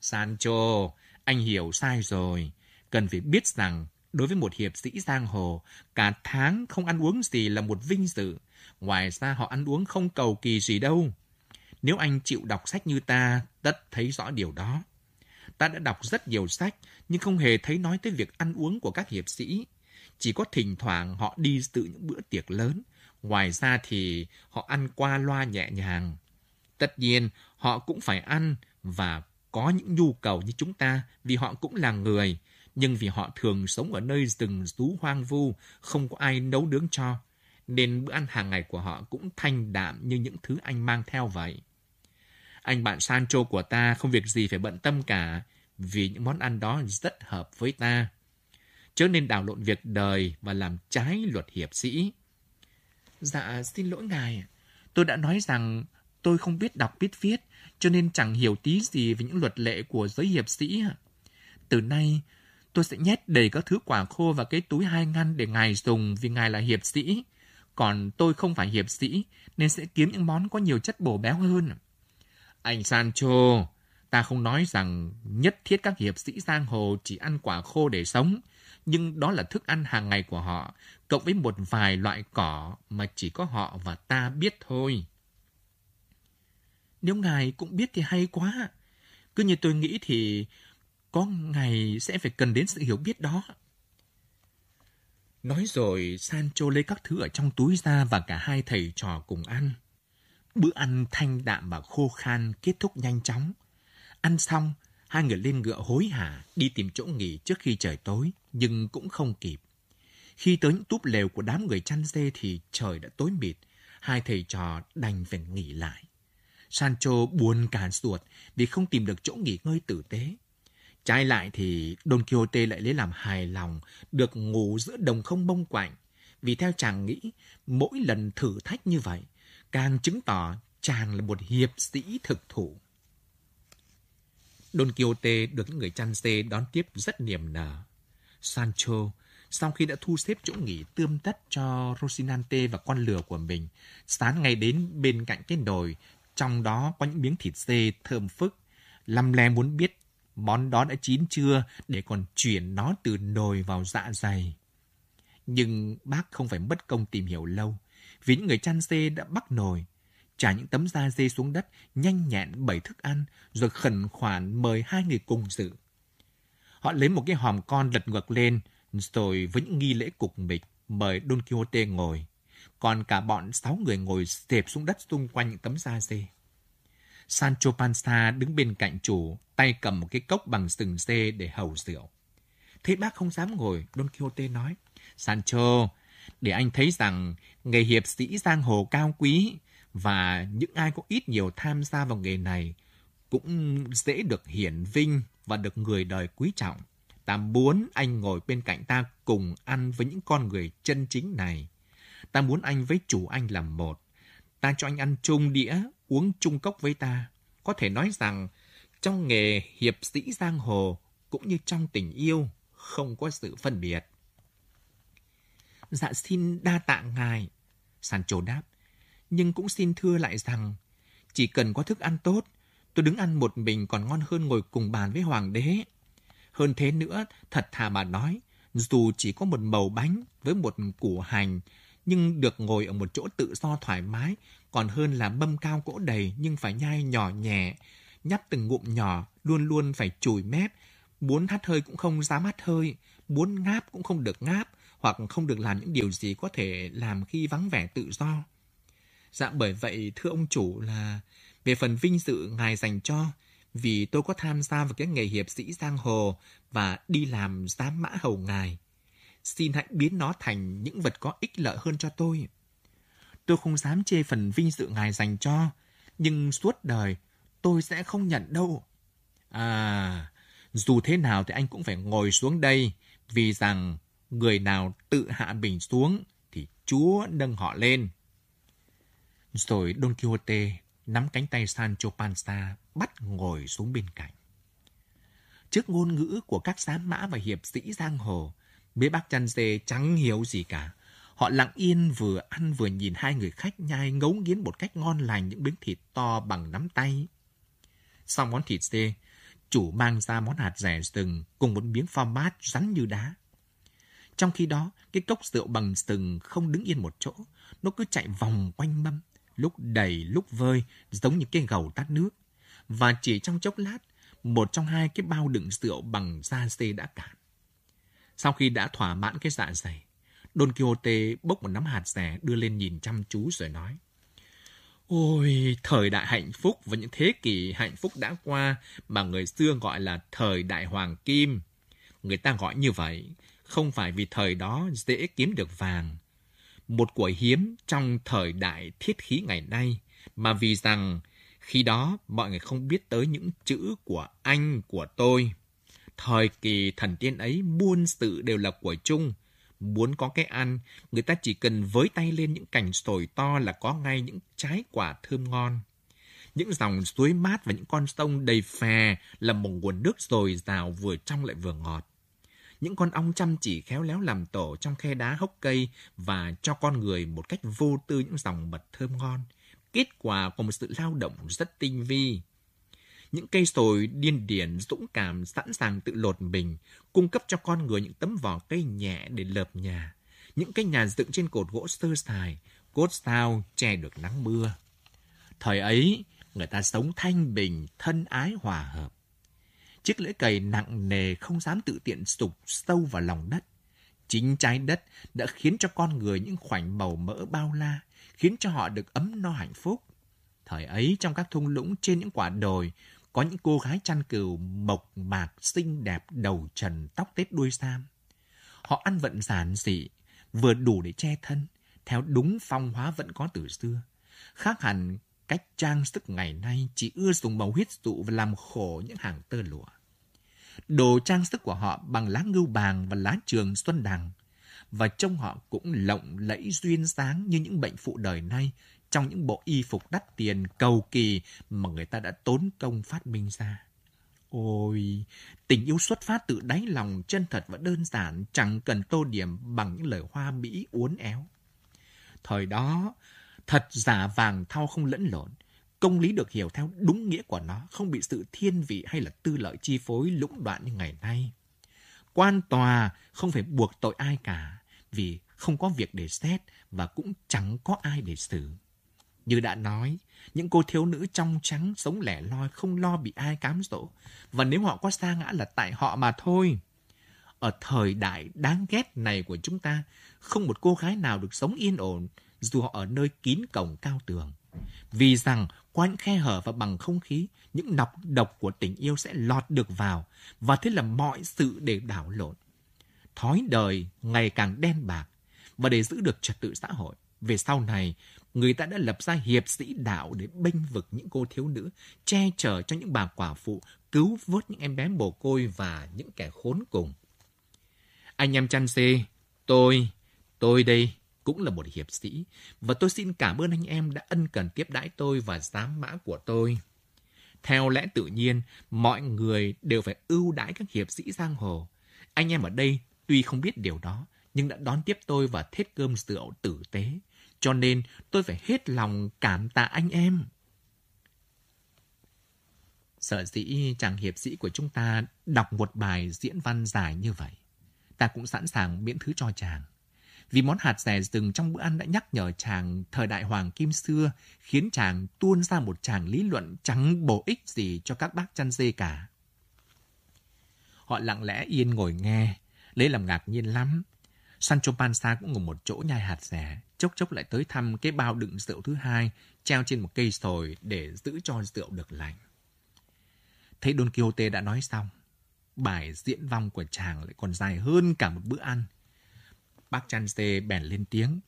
A: Sancho, anh hiểu sai rồi. Cần phải biết rằng, đối với một hiệp sĩ giang hồ, cả tháng không ăn uống gì là một vinh dự. Ngoài ra họ ăn uống không cầu kỳ gì đâu. Nếu anh chịu đọc sách như ta, tất thấy rõ điều đó. Ta đã đọc rất nhiều sách, nhưng không hề thấy nói tới việc ăn uống của các hiệp sĩ. Chỉ có thỉnh thoảng họ đi dự những bữa tiệc lớn, Ngoài ra thì họ ăn qua loa nhẹ nhàng. Tất nhiên, họ cũng phải ăn và có những nhu cầu như chúng ta vì họ cũng là người, nhưng vì họ thường sống ở nơi rừng rú hoang vu, không có ai nấu nướng cho, nên bữa ăn hàng ngày của họ cũng thanh đạm như những thứ anh mang theo vậy. Anh bạn Sancho của ta không việc gì phải bận tâm cả, vì những món ăn đó rất hợp với ta. Chớ nên đảo lộn việc đời và làm trái luật hiệp sĩ. Dạ, xin lỗi ngài. Tôi đã nói rằng tôi không biết đọc biết viết, cho nên chẳng hiểu tí gì về những luật lệ của giới hiệp sĩ. Từ nay, tôi sẽ nhét đầy các thứ quả khô vào cái túi hai ngăn để ngài dùng vì ngài là hiệp sĩ. Còn tôi không phải hiệp sĩ, nên sẽ kiếm những món có nhiều chất bổ béo hơn. Anh Sancho, ta không nói rằng nhất thiết các hiệp sĩ giang hồ chỉ ăn quả khô để sống, nhưng đó là thức ăn hàng ngày của họ, cộng với một vài loại cỏ mà chỉ có họ và ta biết thôi. Nếu ngài cũng biết thì hay quá. Cứ như tôi nghĩ thì có ngày sẽ phải cần đến sự hiểu biết đó. Nói rồi, Sancho lấy các thứ ở trong túi ra và cả hai thầy trò cùng ăn. Bữa ăn thanh đạm và khô khan kết thúc nhanh chóng. Ăn xong, hai người lên ngựa hối hả đi tìm chỗ nghỉ trước khi trời tối, nhưng cũng không kịp. Khi tới những túp lều của đám người chăn dê thì trời đã tối mịt, hai thầy trò đành phải nghỉ lại. Sancho buồn cả ruột vì không tìm được chỗ nghỉ ngơi tử tế. Trái lại thì Don Quixote lại lấy làm hài lòng được ngủ giữa đồng không bông quạnh. Vì theo chàng nghĩ, mỗi lần thử thách như vậy, càng chứng tỏ chàng là một hiệp sĩ thực thụ. Don Quixote được những người chăn dê đón tiếp rất niềm nở. Sancho sau khi đã thu xếp chỗ nghỉ tươm tất cho Rosinante và con lừa của mình, sáng ngay đến bên cạnh cái đồi trong đó có những miếng thịt dê thơm phức. Lâm le muốn biết món đó đã chín chưa để còn chuyển nó từ nồi vào dạ dày. Nhưng bác không phải mất công tìm hiểu lâu,
B: vì những người chăn dê đã bắt nồi, trả những tấm da dê xuống đất, nhanh nhẹn bày thức ăn, rồi khẩn khoản mời hai người cùng dự. Họ lấy một cái hòm con lật ngược lên, rồi với những nghi lễ cục mịch, mời Don Quixote ngồi. Còn cả bọn sáu người ngồi xếp xuống đất xung quanh những tấm da dê. Sancho Panza đứng bên cạnh chủ, tay cầm một cái cốc bằng sừng dê để hầu rượu. Thấy bác không dám ngồi, Don Quixote nói, Sancho, để anh thấy rằng nghề hiệp sĩ giang hồ cao quý và những ai có ít nhiều tham gia vào nghề này cũng dễ được hiển vinh và được người đời quý trọng. Ta muốn anh ngồi bên cạnh ta cùng ăn với những con người chân chính này. Ta muốn anh với chủ anh làm một. Ta cho anh ăn chung đĩa, uống chung cốc với ta. Có thể nói rằng trong nghề hiệp sĩ giang hồ cũng như trong tình yêu không có sự phân biệt. Dạ xin đa tạ ngài. Sancho đáp. Nhưng cũng xin thưa lại rằng, chỉ cần có thức ăn tốt, tôi đứng ăn một mình còn ngon hơn ngồi cùng bàn với hoàng đế. Hơn thế nữa, thật thà mà nói, dù chỉ có một màu bánh với một củ hành, nhưng được ngồi ở một chỗ tự do thoải mái, còn hơn là mâm cao cỗ đầy nhưng phải nhai nhỏ nhẹ, nhấp từng ngụm nhỏ, luôn luôn phải chùi mép, muốn hắt hơi cũng không dám hắt hơi, muốn ngáp cũng không được ngáp, hoặc không được làm những điều gì có thể làm khi vắng vẻ tự do. Dạ bởi vậy thưa ông chủ là về phần vinh dự ngài dành cho, vì tôi có tham gia vào cái nghề hiệp sĩ giang hồ và đi làm giám mã hầu ngài. Xin hãy biến nó thành những vật có ích lợi hơn cho tôi. Tôi không dám chê phần vinh dự ngài dành cho, nhưng suốt đời tôi sẽ không nhận đâu. À, dù thế nào thì anh cũng phải ngồi xuống đây, vì rằng người nào tự hạ mình xuống thì Chúa nâng họ lên. Rồi Don Quixote nắm cánh tay Sancho Panza bắt ngồi xuống bên cạnh. Trước ngôn ngữ của các giám mã và hiệp sĩ giang hồ, mấy bác chăn dê chẳng hiểu gì cả. Họ lặng yên vừa ăn vừa nhìn hai người khách nhai ngấu nghiến một cách ngon lành những miếng thịt to bằng nắm tay. Sau món thịt dê, chủ mang ra món hạt rẻ rừng cùng một miếng pho mát rắn như đá. Trong khi đó, cái cốc rượu bằng sừng không đứng yên một chỗ, nó cứ chạy vòng quanh mâm, lúc đầy lúc vơi, giống như cái gầu tát nước. Và chỉ trong chốc lát, một trong hai cái bao đựng rượu bằng da dê đã cạn. Sau khi đã thỏa mãn cái dạ dày, Don Quixote bốc một nắm hạt rẻ đưa lên nhìn chăm chú rồi nói. Ôi, thời đại hạnh phúc và những thế kỷ hạnh phúc đã qua mà người xưa gọi là thời đại hoàng kim. Người ta gọi như vậy không phải vì thời đó dễ kiếm được vàng, một của hiếm trong thời đại thiết khí ngày nay, mà vì rằng khi đó mọi người không biết tới những chữ của anh, của tôi. Thời kỳ thần tiên ấy muôn sự đều là của chung. Muốn có cái ăn, người ta chỉ cần với tay lên những cành sồi to là có ngay những trái quả thơm ngon. Những dòng suối mát và những con sông đầy phè là một nguồn nước dồi dào vừa trong lại vừa ngọt những con ong chăm chỉ khéo léo làm tổ trong khe đá hốc cây và cho con người một cách vô tư những dòng mật thơm ngon. Kết quả của một sự lao động rất tinh vi. Những cây sồi điên điển, dũng cảm, sẵn sàng tự lột mình, cung cấp cho con người những tấm vỏ cây nhẹ để lợp nhà. Những cái nhà dựng trên cột gỗ sơ sài, cốt sao che được nắng mưa. Thời ấy, người ta sống thanh bình, thân ái hòa hợp. Chiếc lưỡi cày nặng nề không dám tự tiện sụp sâu vào lòng đất. Chính trái đất đã khiến cho con người những khoảnh màu mỡ bao la, khiến cho họ được ấm no hạnh phúc. Thời ấy trong các thung lũng trên những quả đồi, có những cô gái chăn cừu mộc mạc xinh đẹp đầu trần tóc tết đuôi sam. Họ ăn vận giản dị, vừa đủ để che thân, theo đúng phong hóa vẫn có từ xưa. Khác hẳn cách trang sức ngày nay chỉ ưa dùng màu huyết dụ và làm khổ những hàng tơ lụa. Đồ trang sức của họ bằng lá ngưu bàng và lá trường xuân đằng, và trông họ cũng lộng lẫy duyên sáng như những bệnh phụ đời nay trong những bộ y phục đắt tiền cầu kỳ mà người ta đã tốn công phát minh ra. Ôi, tình yêu xuất phát từ đáy lòng chân thật và đơn giản, chẳng cần tô điểm bằng những lời hoa mỹ uốn éo. Thời đó, Thật giả vàng thau không lẫn lộn. Công lý được hiểu theo đúng nghĩa của nó, không bị sự thiên vị hay là tư lợi chi phối lũng đoạn như ngày nay. Quan tòa không phải buộc tội ai cả, vì
A: không có việc để xét và cũng chẳng có ai để xử. Như đã nói, những cô thiếu nữ trong trắng sống lẻ loi không lo bị ai cám dỗ. Và nếu họ có sa ngã là tại họ mà thôi. Ở thời đại đáng ghét này của chúng ta, không một cô gái nào được sống yên ổn dù họ ở nơi kín cổng cao tường. Vì rằng qua những khe hở và bằng không khí, những nọc độc của tình yêu sẽ lọt được vào và thế là mọi sự đều đảo lộn. Thói đời ngày càng đen bạc và để giữ được trật tự xã hội, về sau này người ta đã lập ra hiệp sĩ đạo để bênh vực những cô thiếu nữ, che chở cho những bà quả phụ, cứu vớt những em bé mồ côi và những kẻ khốn cùng. Anh em chăn xê, tôi, tôi đây cũng là một hiệp sĩ, và tôi xin cảm ơn anh em đã ân cần tiếp đãi tôi và giám mã của tôi. Theo lẽ tự nhiên, mọi người đều phải ưu đãi các hiệp sĩ giang hồ. Anh em ở đây tuy không biết điều đó, nhưng đã đón tiếp tôi và thết cơm rượu tử tế. Cho nên tôi phải hết lòng cảm tạ anh em. Sợ dĩ chàng hiệp sĩ của chúng ta đọc một bài diễn văn dài như vậy, ta cũng sẵn sàng miễn thứ cho chàng. Vì món hạt rẻ rừng trong bữa ăn đã nhắc nhở chàng thời đại hoàng kim xưa, khiến chàng tuôn ra một chàng lý luận chẳng bổ ích gì cho các bác chăn dê cả. Họ lặng lẽ yên ngồi nghe, lấy làm ngạc nhiên lắm. Sancho Panza cũng ngồi một chỗ nhai hạt rẻ, chốc chốc lại tới thăm cái bao đựng rượu thứ hai, treo trên một cây sồi để giữ cho rượu được lạnh. Thấy Don Quixote đã nói xong, bài diễn vong của chàng lại còn dài hơn cả một bữa ăn. Bác Chan Xê bèn lên tiếng.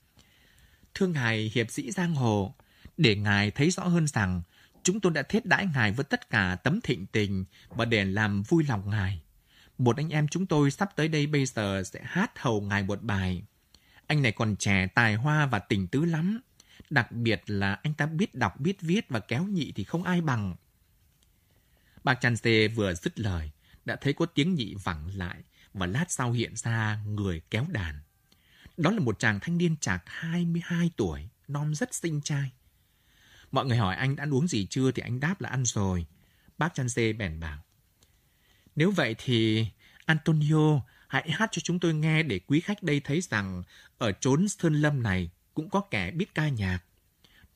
A: "Thương ngài hiệp sĩ giang hồ, để ngài thấy rõ hơn rằng chúng tôi đã thiết đãi ngài với tất cả tấm thịnh tình và để làm vui lòng ngài. Một anh em chúng tôi sắp tới đây bây giờ sẽ hát hầu ngài một bài. Anh này còn trẻ, tài hoa và tình tứ lắm. Đặc biệt là anh ta biết đọc, biết viết và kéo nhị thì không ai bằng. Bác Chan sê vừa dứt lời, đã thấy có tiếng nhị vẳng lại và lát sau hiện ra người kéo đàn. Đó là một chàng thanh niên chạc 22 tuổi, non rất xinh trai. Mọi người hỏi anh đã uống gì chưa thì anh đáp là ăn rồi. Bác Chan sê bèn bảo. Nếu vậy thì Antonio hãy hát cho chúng tôi nghe để quý khách đây thấy rằng ở chốn sơn lâm này cũng có kẻ biết ca nhạc.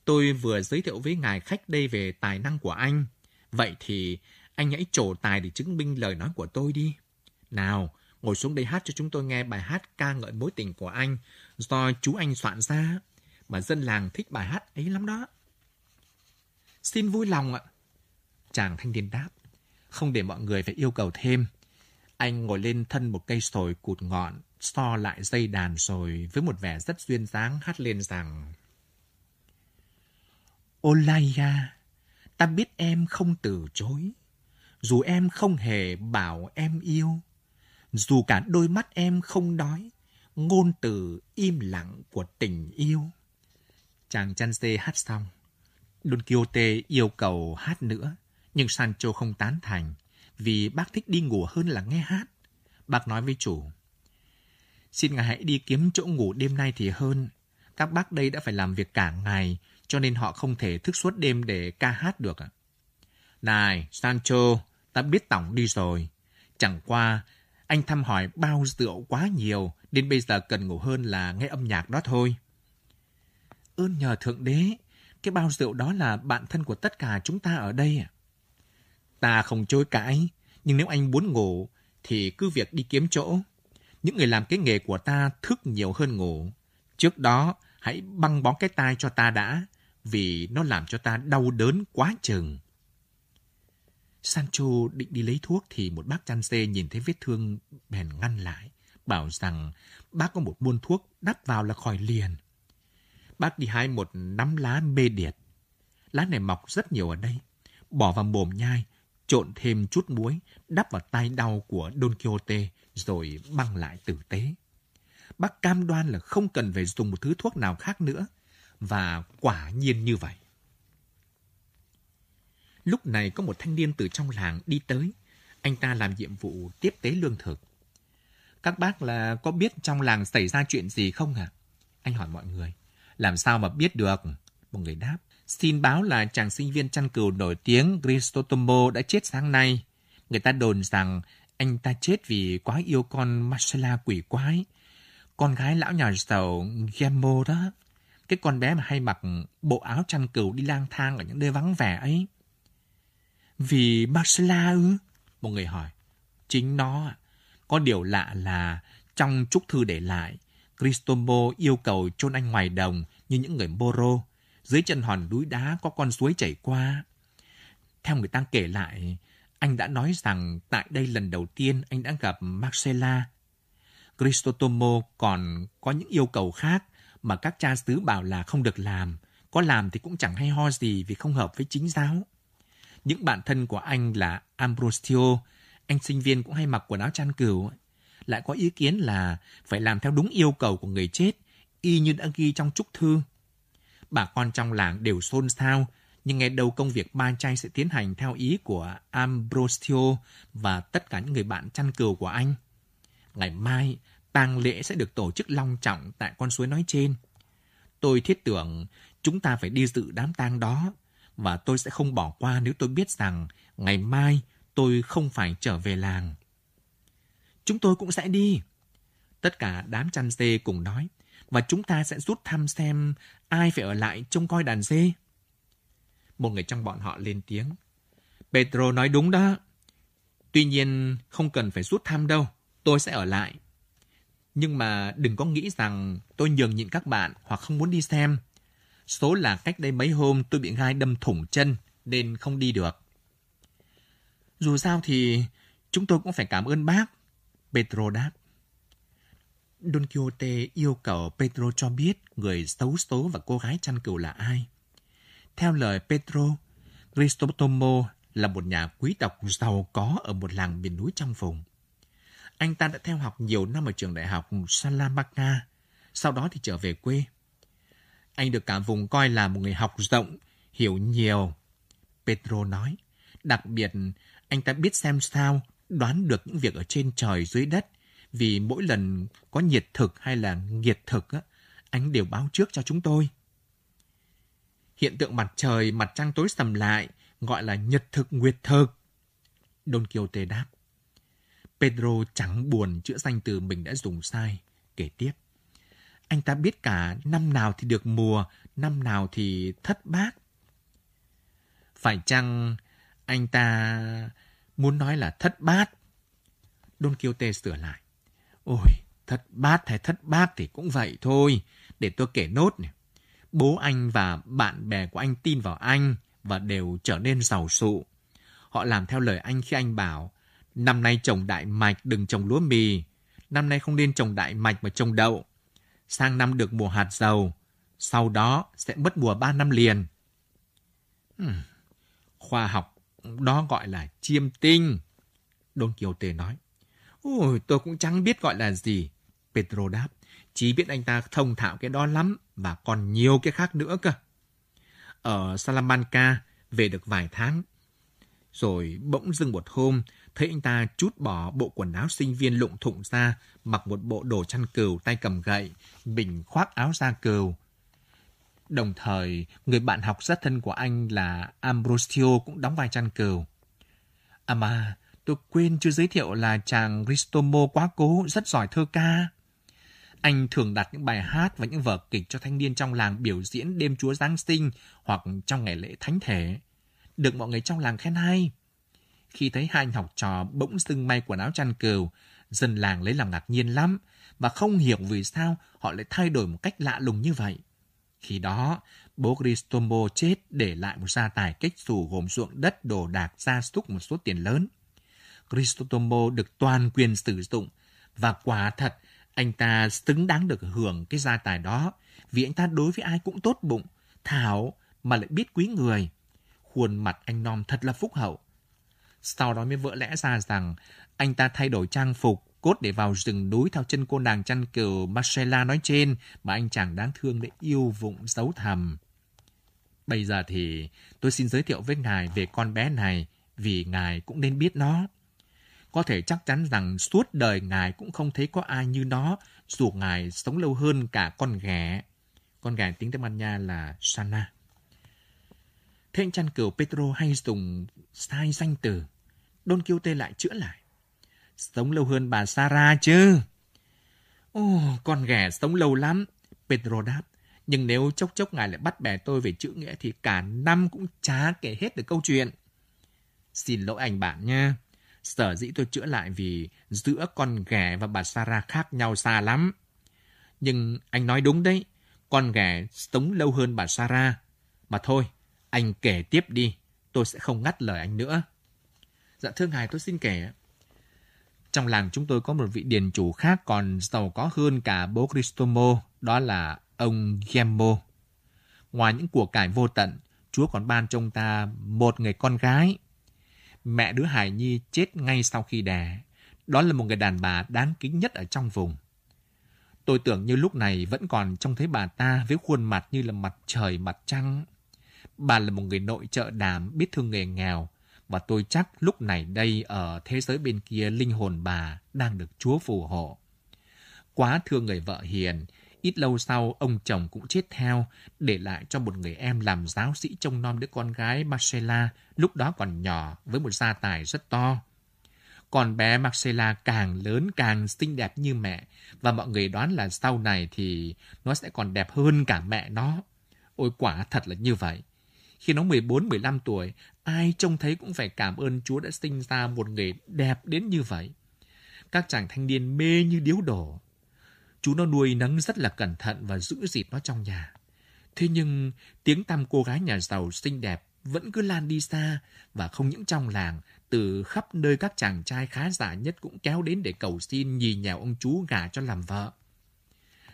A: Tôi vừa giới thiệu với ngài khách đây về tài năng của anh. Vậy thì anh hãy trổ tài để chứng minh lời nói của tôi đi. Nào, ngồi xuống đây hát cho chúng tôi nghe bài hát ca ngợi mối tình của anh do chú anh soạn ra. Mà dân làng thích bài hát ấy lắm đó. Xin vui lòng ạ. Chàng thanh niên đáp. Không để mọi người phải yêu cầu thêm. Anh ngồi lên thân một cây sồi cụt ngọn, so lại dây đàn rồi với một vẻ rất duyên dáng hát lên rằng Olaya, ta biết em không từ chối, dù em không hề bảo em yêu, dù cả đôi mắt em không đói, ngôn từ im lặng của tình yêu. Chàng chăn dê hát xong, Don Quixote yêu cầu hát nữa, nhưng Sancho không tán thành, vì bác thích đi ngủ hơn là nghe hát. Bác nói với chủ, xin ngài hãy đi kiếm chỗ ngủ đêm nay thì hơn. Các bác đây đã phải làm việc cả ngày, cho nên họ không thể thức suốt đêm để ca hát được. Này, Sancho, ta biết tổng đi rồi. Chẳng qua, anh thăm hỏi bao rượu quá nhiều, nên bây giờ cần ngủ hơn là nghe âm nhạc đó thôi. Ơn nhờ Thượng Đế, cái bao rượu đó là bạn thân của tất cả chúng ta ở đây à? Ta không chối cãi, nhưng nếu anh muốn ngủ, thì cứ việc đi kiếm chỗ. Những người làm cái nghề của ta thức nhiều hơn ngủ. Trước đó, hãy băng bó cái tai cho ta đã, vì nó làm cho ta đau đớn quá chừng. Sancho định đi lấy thuốc thì một bác chăn xê nhìn thấy vết thương bèn ngăn lại, bảo rằng bác có một buôn thuốc đắp vào là khỏi liền. Bác đi hái một nắm lá mê điệt. Lá này mọc rất nhiều ở đây. Bỏ vào mồm nhai, trộn thêm chút muối, đắp vào tay đau của Don Quixote rồi băng lại tử tế. Bác cam đoan là không cần phải dùng một thứ thuốc nào khác nữa. Và quả nhiên như vậy. Lúc này có một thanh niên từ trong làng đi tới. Anh ta làm nhiệm vụ tiếp tế lương thực. Các bác là có biết trong làng xảy ra chuyện gì không ạ? À? Anh hỏi mọi người. Làm sao mà biết được? Một người đáp. Xin báo là chàng sinh viên chăn cừu nổi tiếng Cristotomo đã chết sáng nay. Người ta đồn rằng anh ta chết vì quá yêu con Marcella quỷ quái. con gái lão nhà giàu Gemmo đó. Cái con bé mà hay mặc bộ áo chăn cừu đi lang thang ở những nơi vắng vẻ ấy. Vì Marcella ư? Một người hỏi. Chính nó. Có điều lạ là trong chúc thư để lại, Cristomo yêu cầu chôn anh ngoài đồng như những người Moro. Dưới chân hòn núi đá có con suối chảy qua. Theo người ta kể lại, anh đã nói rằng tại đây lần đầu tiên anh đã gặp Marcella. Cristotomo còn có những yêu cầu khác mà các cha xứ bảo là không được làm. Có làm thì cũng chẳng hay ho gì vì không hợp với chính giáo. Những bạn thân của anh là Ambrosio, anh sinh viên cũng hay mặc quần áo chăn cừu, lại có ý kiến là phải làm theo đúng yêu cầu của người chết, y như đã ghi trong chúc thư. Bà con trong làng đều xôn xao, nhưng nghe đầu công việc ba chay sẽ tiến hành theo ý của Ambrosio và tất cả những người bạn chăn cừu của anh. Ngày mai, tang lễ sẽ được tổ chức long trọng tại con suối nói trên. Tôi thiết tưởng chúng ta phải đi dự đám tang đó, và tôi sẽ không bỏ qua nếu tôi biết rằng ngày mai tôi không phải trở về làng. Chúng tôi cũng sẽ đi. Tất cả đám chăn dê cùng nói, và chúng ta sẽ rút thăm xem ai phải ở lại trông coi đàn dê. Một người trong bọn họ lên tiếng. Pedro nói đúng đó. Tuy nhiên, không cần phải rút thăm đâu. Tôi sẽ ở lại. Nhưng mà đừng có nghĩ rằng tôi nhường nhịn các bạn hoặc không muốn đi xem. Số là cách đây mấy hôm tôi bị gai đâm thủng chân nên không đi được. Dù sao thì chúng tôi cũng phải cảm ơn bác. Pedro đáp. Don Quixote yêu cầu Pedro cho biết người xấu số và cô gái chăn cừu là ai. Theo lời Pedro, Cristotomo là một nhà quý tộc giàu có ở một làng miền núi trong vùng. Anh ta đã theo học nhiều năm ở trường đại học Salamanca, sau đó thì trở về quê. Anh được cả vùng coi là một người học rộng, hiểu nhiều. Pedro nói, đặc biệt anh ta biết xem sao đoán được những việc ở trên trời dưới đất, vì mỗi lần có nhiệt thực hay là nghiệt thực, anh đều báo trước cho chúng tôi. Hiện tượng mặt trời, mặt trăng tối sầm lại, gọi là nhật thực nguyệt thực. Don Quixote đáp. Pedro chẳng buồn chữa danh từ mình đã dùng sai, kể tiếp. Anh ta biết cả năm nào thì được mùa, năm nào thì thất bát. Phải chăng anh ta muốn nói là thất bát? Don Quixote sửa lại. Ôi, thất bát hay thất bát thì cũng vậy thôi. Để tôi kể nốt này. Bố anh và bạn bè của anh tin vào anh và đều trở nên giàu sụ. Họ làm theo lời anh khi anh bảo năm nay trồng đại mạch đừng trồng lúa mì, năm nay không nên trồng đại mạch mà trồng đậu. Sang năm được mùa hạt dầu, sau đó sẽ mất mùa ba năm liền. Hmm. Khoa học đó gọi là chiêm tinh. Don Quixote nói. Ôi, tôi cũng chẳng biết gọi là gì. Pedro đáp. Chỉ biết anh ta thông thạo cái đó lắm và còn nhiều cái khác nữa cơ. Ở Salamanca về được vài tháng. Rồi bỗng dưng một hôm, thấy anh ta chút bỏ bộ quần áo sinh viên lụng thụng ra, mặc một bộ đồ chăn cừu tay cầm gậy, mình khoác áo da cừu. Đồng thời, người bạn học rất thân của anh là Ambrosio cũng đóng vai chăn cừu. À mà, tôi quên chưa giới thiệu là chàng Ristomo quá cố, rất giỏi thơ ca. Anh thường đặt những bài hát và những vở kịch cho thanh niên trong làng biểu diễn đêm Chúa Giáng sinh hoặc trong ngày lễ thánh thể. Được mọi người trong làng khen hay. Khi thấy hai anh học trò bỗng dưng may quần áo chăn cừu, dân làng lấy làm ngạc nhiên lắm và không hiểu vì sao họ lại thay đổi một cách lạ lùng như vậy. Khi đó, bố Cristomo chết để lại một gia tài cách xù gồm ruộng đất đồ đạc gia súc một số tiền lớn. Cristomo được toàn quyền sử dụng và quả thật anh ta xứng đáng được hưởng cái gia tài đó vì anh ta đối với ai cũng tốt bụng, thảo mà lại biết quý người. Khuôn mặt anh Nom thật là phúc hậu. Sau đó mới vỡ lẽ ra rằng anh ta thay đổi trang phục, cốt để vào rừng núi theo chân cô nàng chăn cừu Marcella nói trên mà anh chàng đáng thương để yêu vụng giấu thầm. Bây giờ thì tôi xin giới thiệu với ngài về con bé này vì ngài cũng nên biết nó. Có thể chắc chắn rằng suốt đời ngài cũng không thấy có ai như nó dù ngài sống lâu hơn cả con ghẻ. Con ghẻ tiếng Tây Ban Nha là Sana. Thế anh chăn cừu Petro hay dùng sai danh từ. Don Quixote lại chữa lại. Sống lâu hơn bà Sara chứ. Ồ, con ghẻ sống lâu lắm, Pedro đáp. Nhưng nếu chốc chốc ngài lại bắt bẻ tôi về chữ nghĩa thì cả năm cũng chả kể hết được câu chuyện. Xin lỗi anh bạn nha. Sở dĩ tôi chữa lại vì giữa con ghẻ và bà Sarah khác nhau xa lắm. Nhưng anh nói đúng đấy, con ghẻ sống lâu hơn bà Sarah. Mà thôi, anh kể tiếp đi, tôi sẽ không ngắt lời anh nữa. Dạ thưa ngài, tôi xin kể. Trong làng chúng tôi có một vị điền chủ khác còn giàu có hơn cả bố Cristomo, đó là ông Gemmo. Ngoài những của cải vô tận, Chúa còn ban cho ông ta một người con gái. Mẹ đứa Hải Nhi chết ngay sau khi đẻ. Đó là một người đàn bà đáng kính nhất ở trong vùng. Tôi tưởng như lúc này vẫn còn trông thấy bà ta với khuôn mặt như là mặt trời mặt trăng. Bà là một người nội trợ đảm biết thương nghề nghèo, và tôi chắc lúc này đây ở thế giới bên kia linh hồn bà đang được Chúa phù hộ. Quá thương người vợ hiền, ít lâu sau ông chồng cũng chết theo, để lại cho một người em làm giáo sĩ trông nom đứa con gái Marcella lúc đó còn nhỏ với một gia tài rất to. Còn bé Marcella càng lớn càng xinh đẹp như mẹ và mọi người đoán là sau này thì nó sẽ còn đẹp hơn cả mẹ nó. Ôi quả thật là như vậy. Khi nó 14-15 tuổi, ai trông thấy cũng phải cảm ơn Chúa đã sinh ra một người đẹp đến như vậy. Các chàng thanh niên mê như điếu đổ. Chú nó nuôi nấng rất là cẩn thận và giữ dịp nó trong nhà. Thế nhưng tiếng tăm cô gái nhà giàu xinh đẹp vẫn cứ lan đi xa và không những trong làng, từ khắp nơi các chàng trai khá giả nhất cũng kéo đến để cầu xin nhì nhào ông chú gả cho làm vợ.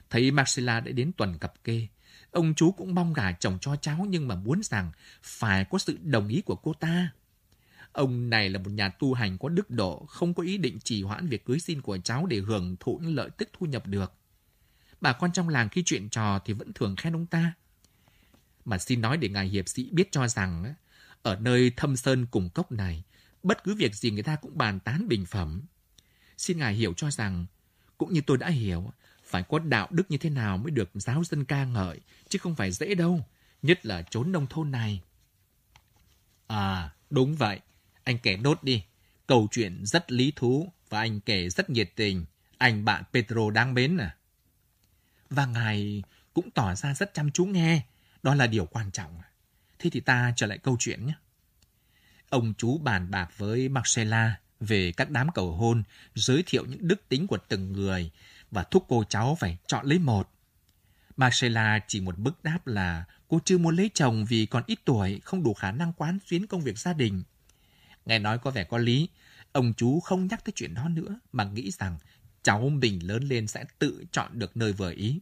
A: Thấy Marcella đã đến tuần cặp kê, Ông chú cũng mong gả chồng cho cháu nhưng mà muốn rằng phải có sự đồng ý của cô ta. Ông này là một nhà tu hành có đức độ, không có ý định trì hoãn việc cưới xin của cháu để hưởng thụ những lợi tức thu nhập được. Bà con trong làng khi chuyện trò thì vẫn thường khen ông ta. Mà xin nói để ngài hiệp sĩ biết cho rằng, ở nơi thâm sơn cùng cốc này, bất cứ việc gì người ta cũng bàn tán bình phẩm. Xin ngài hiểu cho rằng, cũng như tôi đã hiểu, phải có đạo đức như thế nào mới được giáo dân ca ngợi, chứ không phải dễ đâu, nhất là chốn nông thôn này. À, đúng vậy. Anh kể nốt đi. Câu chuyện rất lý thú và anh kể rất nhiệt tình. Anh bạn Pedro đáng mến à. Và ngài cũng tỏ ra rất chăm chú nghe. Đó là điều quan trọng. À. Thế thì ta trở lại câu chuyện nhé. Ông chú bàn bạc với Marcella về các đám cầu hôn, giới thiệu những đức tính của từng người và thúc cô cháu phải chọn lấy một. Marcella chỉ một bức đáp là cô chưa muốn lấy chồng vì còn ít tuổi, không đủ khả năng quán xuyến công việc gia đình. Nghe nói có vẻ có lý, ông chú không nhắc tới chuyện đó nữa mà nghĩ rằng cháu mình lớn lên sẽ tự chọn được nơi vừa ý.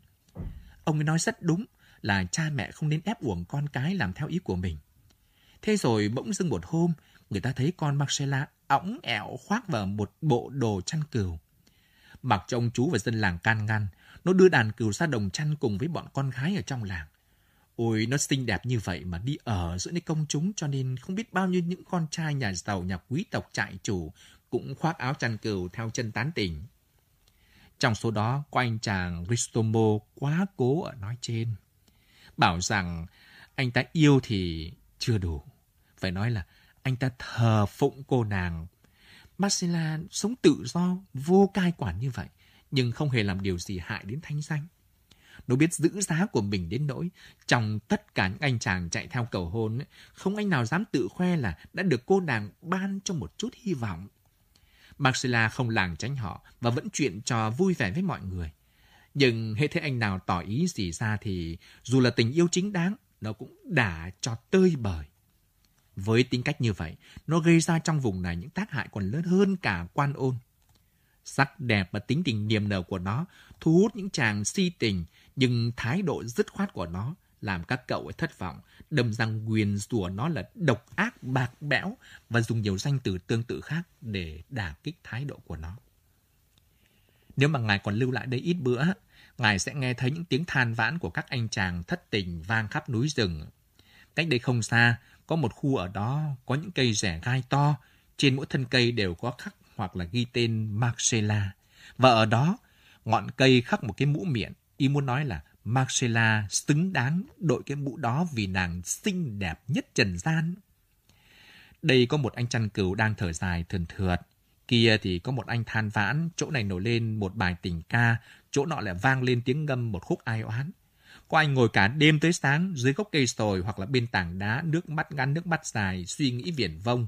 A: Ông ấy nói rất đúng là cha mẹ không nên ép uổng con cái làm theo ý của mình. Thế rồi bỗng dưng một hôm, người ta thấy con Marcella õng ẹo khoác vào một bộ đồ chăn cừu. Mặc cho ông chú và dân làng can ngăn, nó đưa đàn cừu ra đồng chăn cùng với bọn con gái ở trong làng. Ôi, nó xinh đẹp như vậy mà đi ở giữa nơi công chúng cho nên không biết bao nhiêu những con trai nhà giàu, nhà quý tộc trại chủ cũng khoác áo chăn cừu theo chân tán tỉnh. Trong số đó có anh chàng Ristomo quá cố ở nói trên. Bảo rằng anh ta yêu thì chưa đủ. Phải nói là anh ta thờ phụng cô nàng Marcella sống tự do, vô cai quản như vậy, nhưng không hề làm điều gì hại đến thanh danh. Nó biết giữ giá của mình đến nỗi trong tất cả những anh chàng chạy theo cầu hôn, không anh nào dám tự khoe là đã được cô nàng ban cho một chút hy vọng. Marcella không làng tránh họ và vẫn chuyện trò vui vẻ với mọi người. Nhưng hệ thế anh nào tỏ ý gì ra thì dù là tình yêu chính đáng, nó cũng đã cho tơi bời. Với tính cách như vậy, nó gây ra trong vùng này những tác hại còn lớn hơn cả quan ôn. Sắc đẹp và tính tình niềm nở của nó thu hút những chàng si tình, nhưng thái độ dứt khoát của nó làm các cậu ấy thất vọng, đâm răng quyền rủa nó là độc ác, bạc bẽo và dùng nhiều danh từ tương tự khác để đả kích thái độ của nó. Nếu mà ngài còn lưu lại đây ít bữa, ngài sẽ nghe thấy những tiếng than vãn của các anh chàng thất tình vang khắp núi rừng. Cách đây không xa, có một khu ở đó có những cây rẻ gai to, trên mỗi thân cây đều có khắc hoặc là ghi tên Marcella. Và ở đó, ngọn cây khắc một cái mũ miệng, ý muốn nói là Marcella xứng đáng đội cái mũ đó vì nàng xinh đẹp nhất trần gian. Đây có một anh chăn cừu đang thở dài thườn thượt. Kia thì có một anh than vãn, chỗ này nổi lên một bài tình ca, chỗ nọ lại vang lên tiếng ngâm một khúc ai oán. Có anh ngồi cả đêm tới sáng dưới gốc cây sồi hoặc là bên tảng đá, nước mắt ngắn nước mắt dài, suy nghĩ viển vông.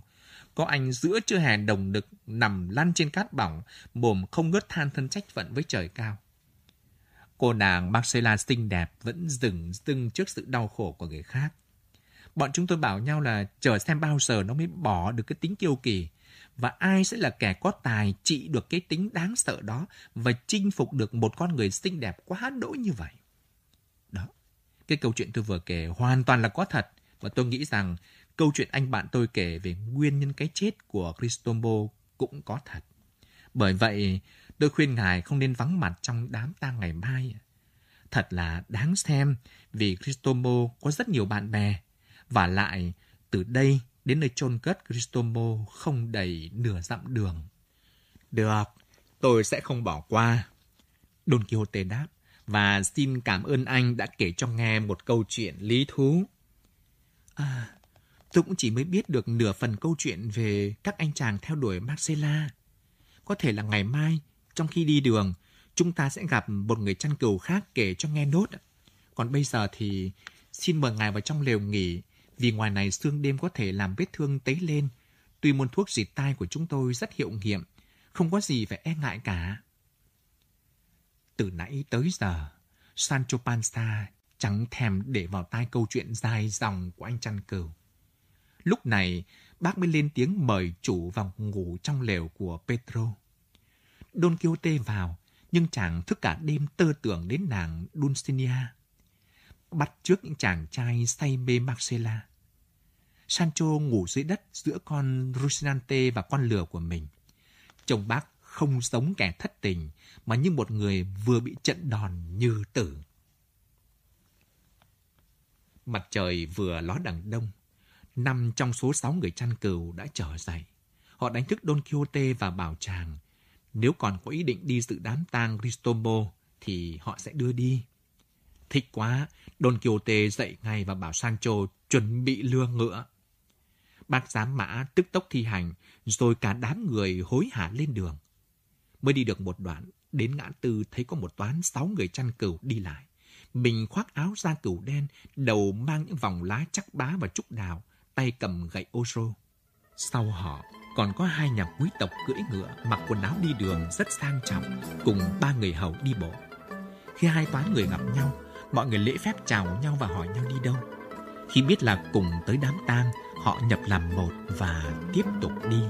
A: Có anh giữa trưa hè đồng nực nằm lăn trên cát bỏng, mồm không ngớt than thân trách phận với trời cao. Cô nàng Marcella xinh đẹp vẫn dừng dưng trước sự đau khổ của người khác. Bọn chúng tôi bảo nhau là chờ xem bao giờ nó mới bỏ được cái tính kiêu kỳ. Và ai sẽ là kẻ có tài trị được cái tính đáng sợ đó và chinh phục được một con người xinh đẹp quá đỗi như vậy. Đó, cái câu chuyện tôi vừa kể hoàn toàn là có thật. Và tôi nghĩ rằng câu chuyện anh bạn tôi kể về nguyên nhân cái chết của Cristombo cũng có thật. Bởi vậy, tôi khuyên ngài không nên vắng mặt trong đám tang ngày mai. Thật là đáng xem vì Cristomo có rất nhiều bạn bè. Và lại, từ đây đến nơi chôn cất Cristomo không đầy nửa dặm đường. Được, tôi sẽ không bỏ qua. Don Quixote đáp, và xin cảm ơn anh đã kể cho nghe một câu chuyện lý thú. À, tôi cũng chỉ mới biết được nửa phần câu chuyện về các anh chàng theo đuổi Marcella. Có thể là ngày mai, trong khi đi đường, chúng ta sẽ gặp một người chăn cừu khác kể cho nghe nốt. Còn bây giờ thì xin mời ngài vào trong lều nghỉ vì ngoài này xương đêm có thể làm vết thương tấy lên. Tuy môn thuốc dịt tai của chúng tôi rất hiệu nghiệm, không có gì phải e ngại cả. Từ nãy tới giờ, Sancho Panza chẳng thèm để vào tai câu chuyện dài dòng của anh chăn cừu. Lúc này, bác mới lên tiếng mời chủ vào ngủ trong lều của petro Don Quixote vào, nhưng chàng thức cả đêm tơ tưởng đến nàng Dulcinea bắt trước những chàng trai say mê Marcella. Sancho ngủ dưới đất giữa con Rocinante và con lừa của mình. Chồng bác không giống kẻ thất tình, mà như một người vừa bị trận đòn như tử. Mặt trời vừa ló đằng đông, năm trong số sáu người chăn cừu đã trở dậy. Họ đánh thức Don Quixote và bảo chàng, nếu còn có ý định đi dự đám tang Cristobal thì họ sẽ đưa đi. Thích quá, Don Quixote dậy ngay và bảo Sancho chuẩn bị lưa ngựa. Bác giám mã tức tốc thi hành, rồi cả đám người hối hả lên đường. Mới đi được một đoạn, đến ngã tư thấy có một toán sáu người chăn cừu đi lại. Mình khoác áo da cừu đen, đầu mang những vòng lá chắc bá và trúc đào, tay cầm gậy ô rô. Sau họ còn có hai nhà quý tộc cưỡi ngựa mặc quần áo đi đường rất sang trọng cùng ba người hầu đi bộ. Khi hai toán người gặp nhau, mọi người lễ phép chào nhau và hỏi nhau đi đâu. Khi biết là cùng tới đám tang, họ nhập làm một và tiếp tục đi.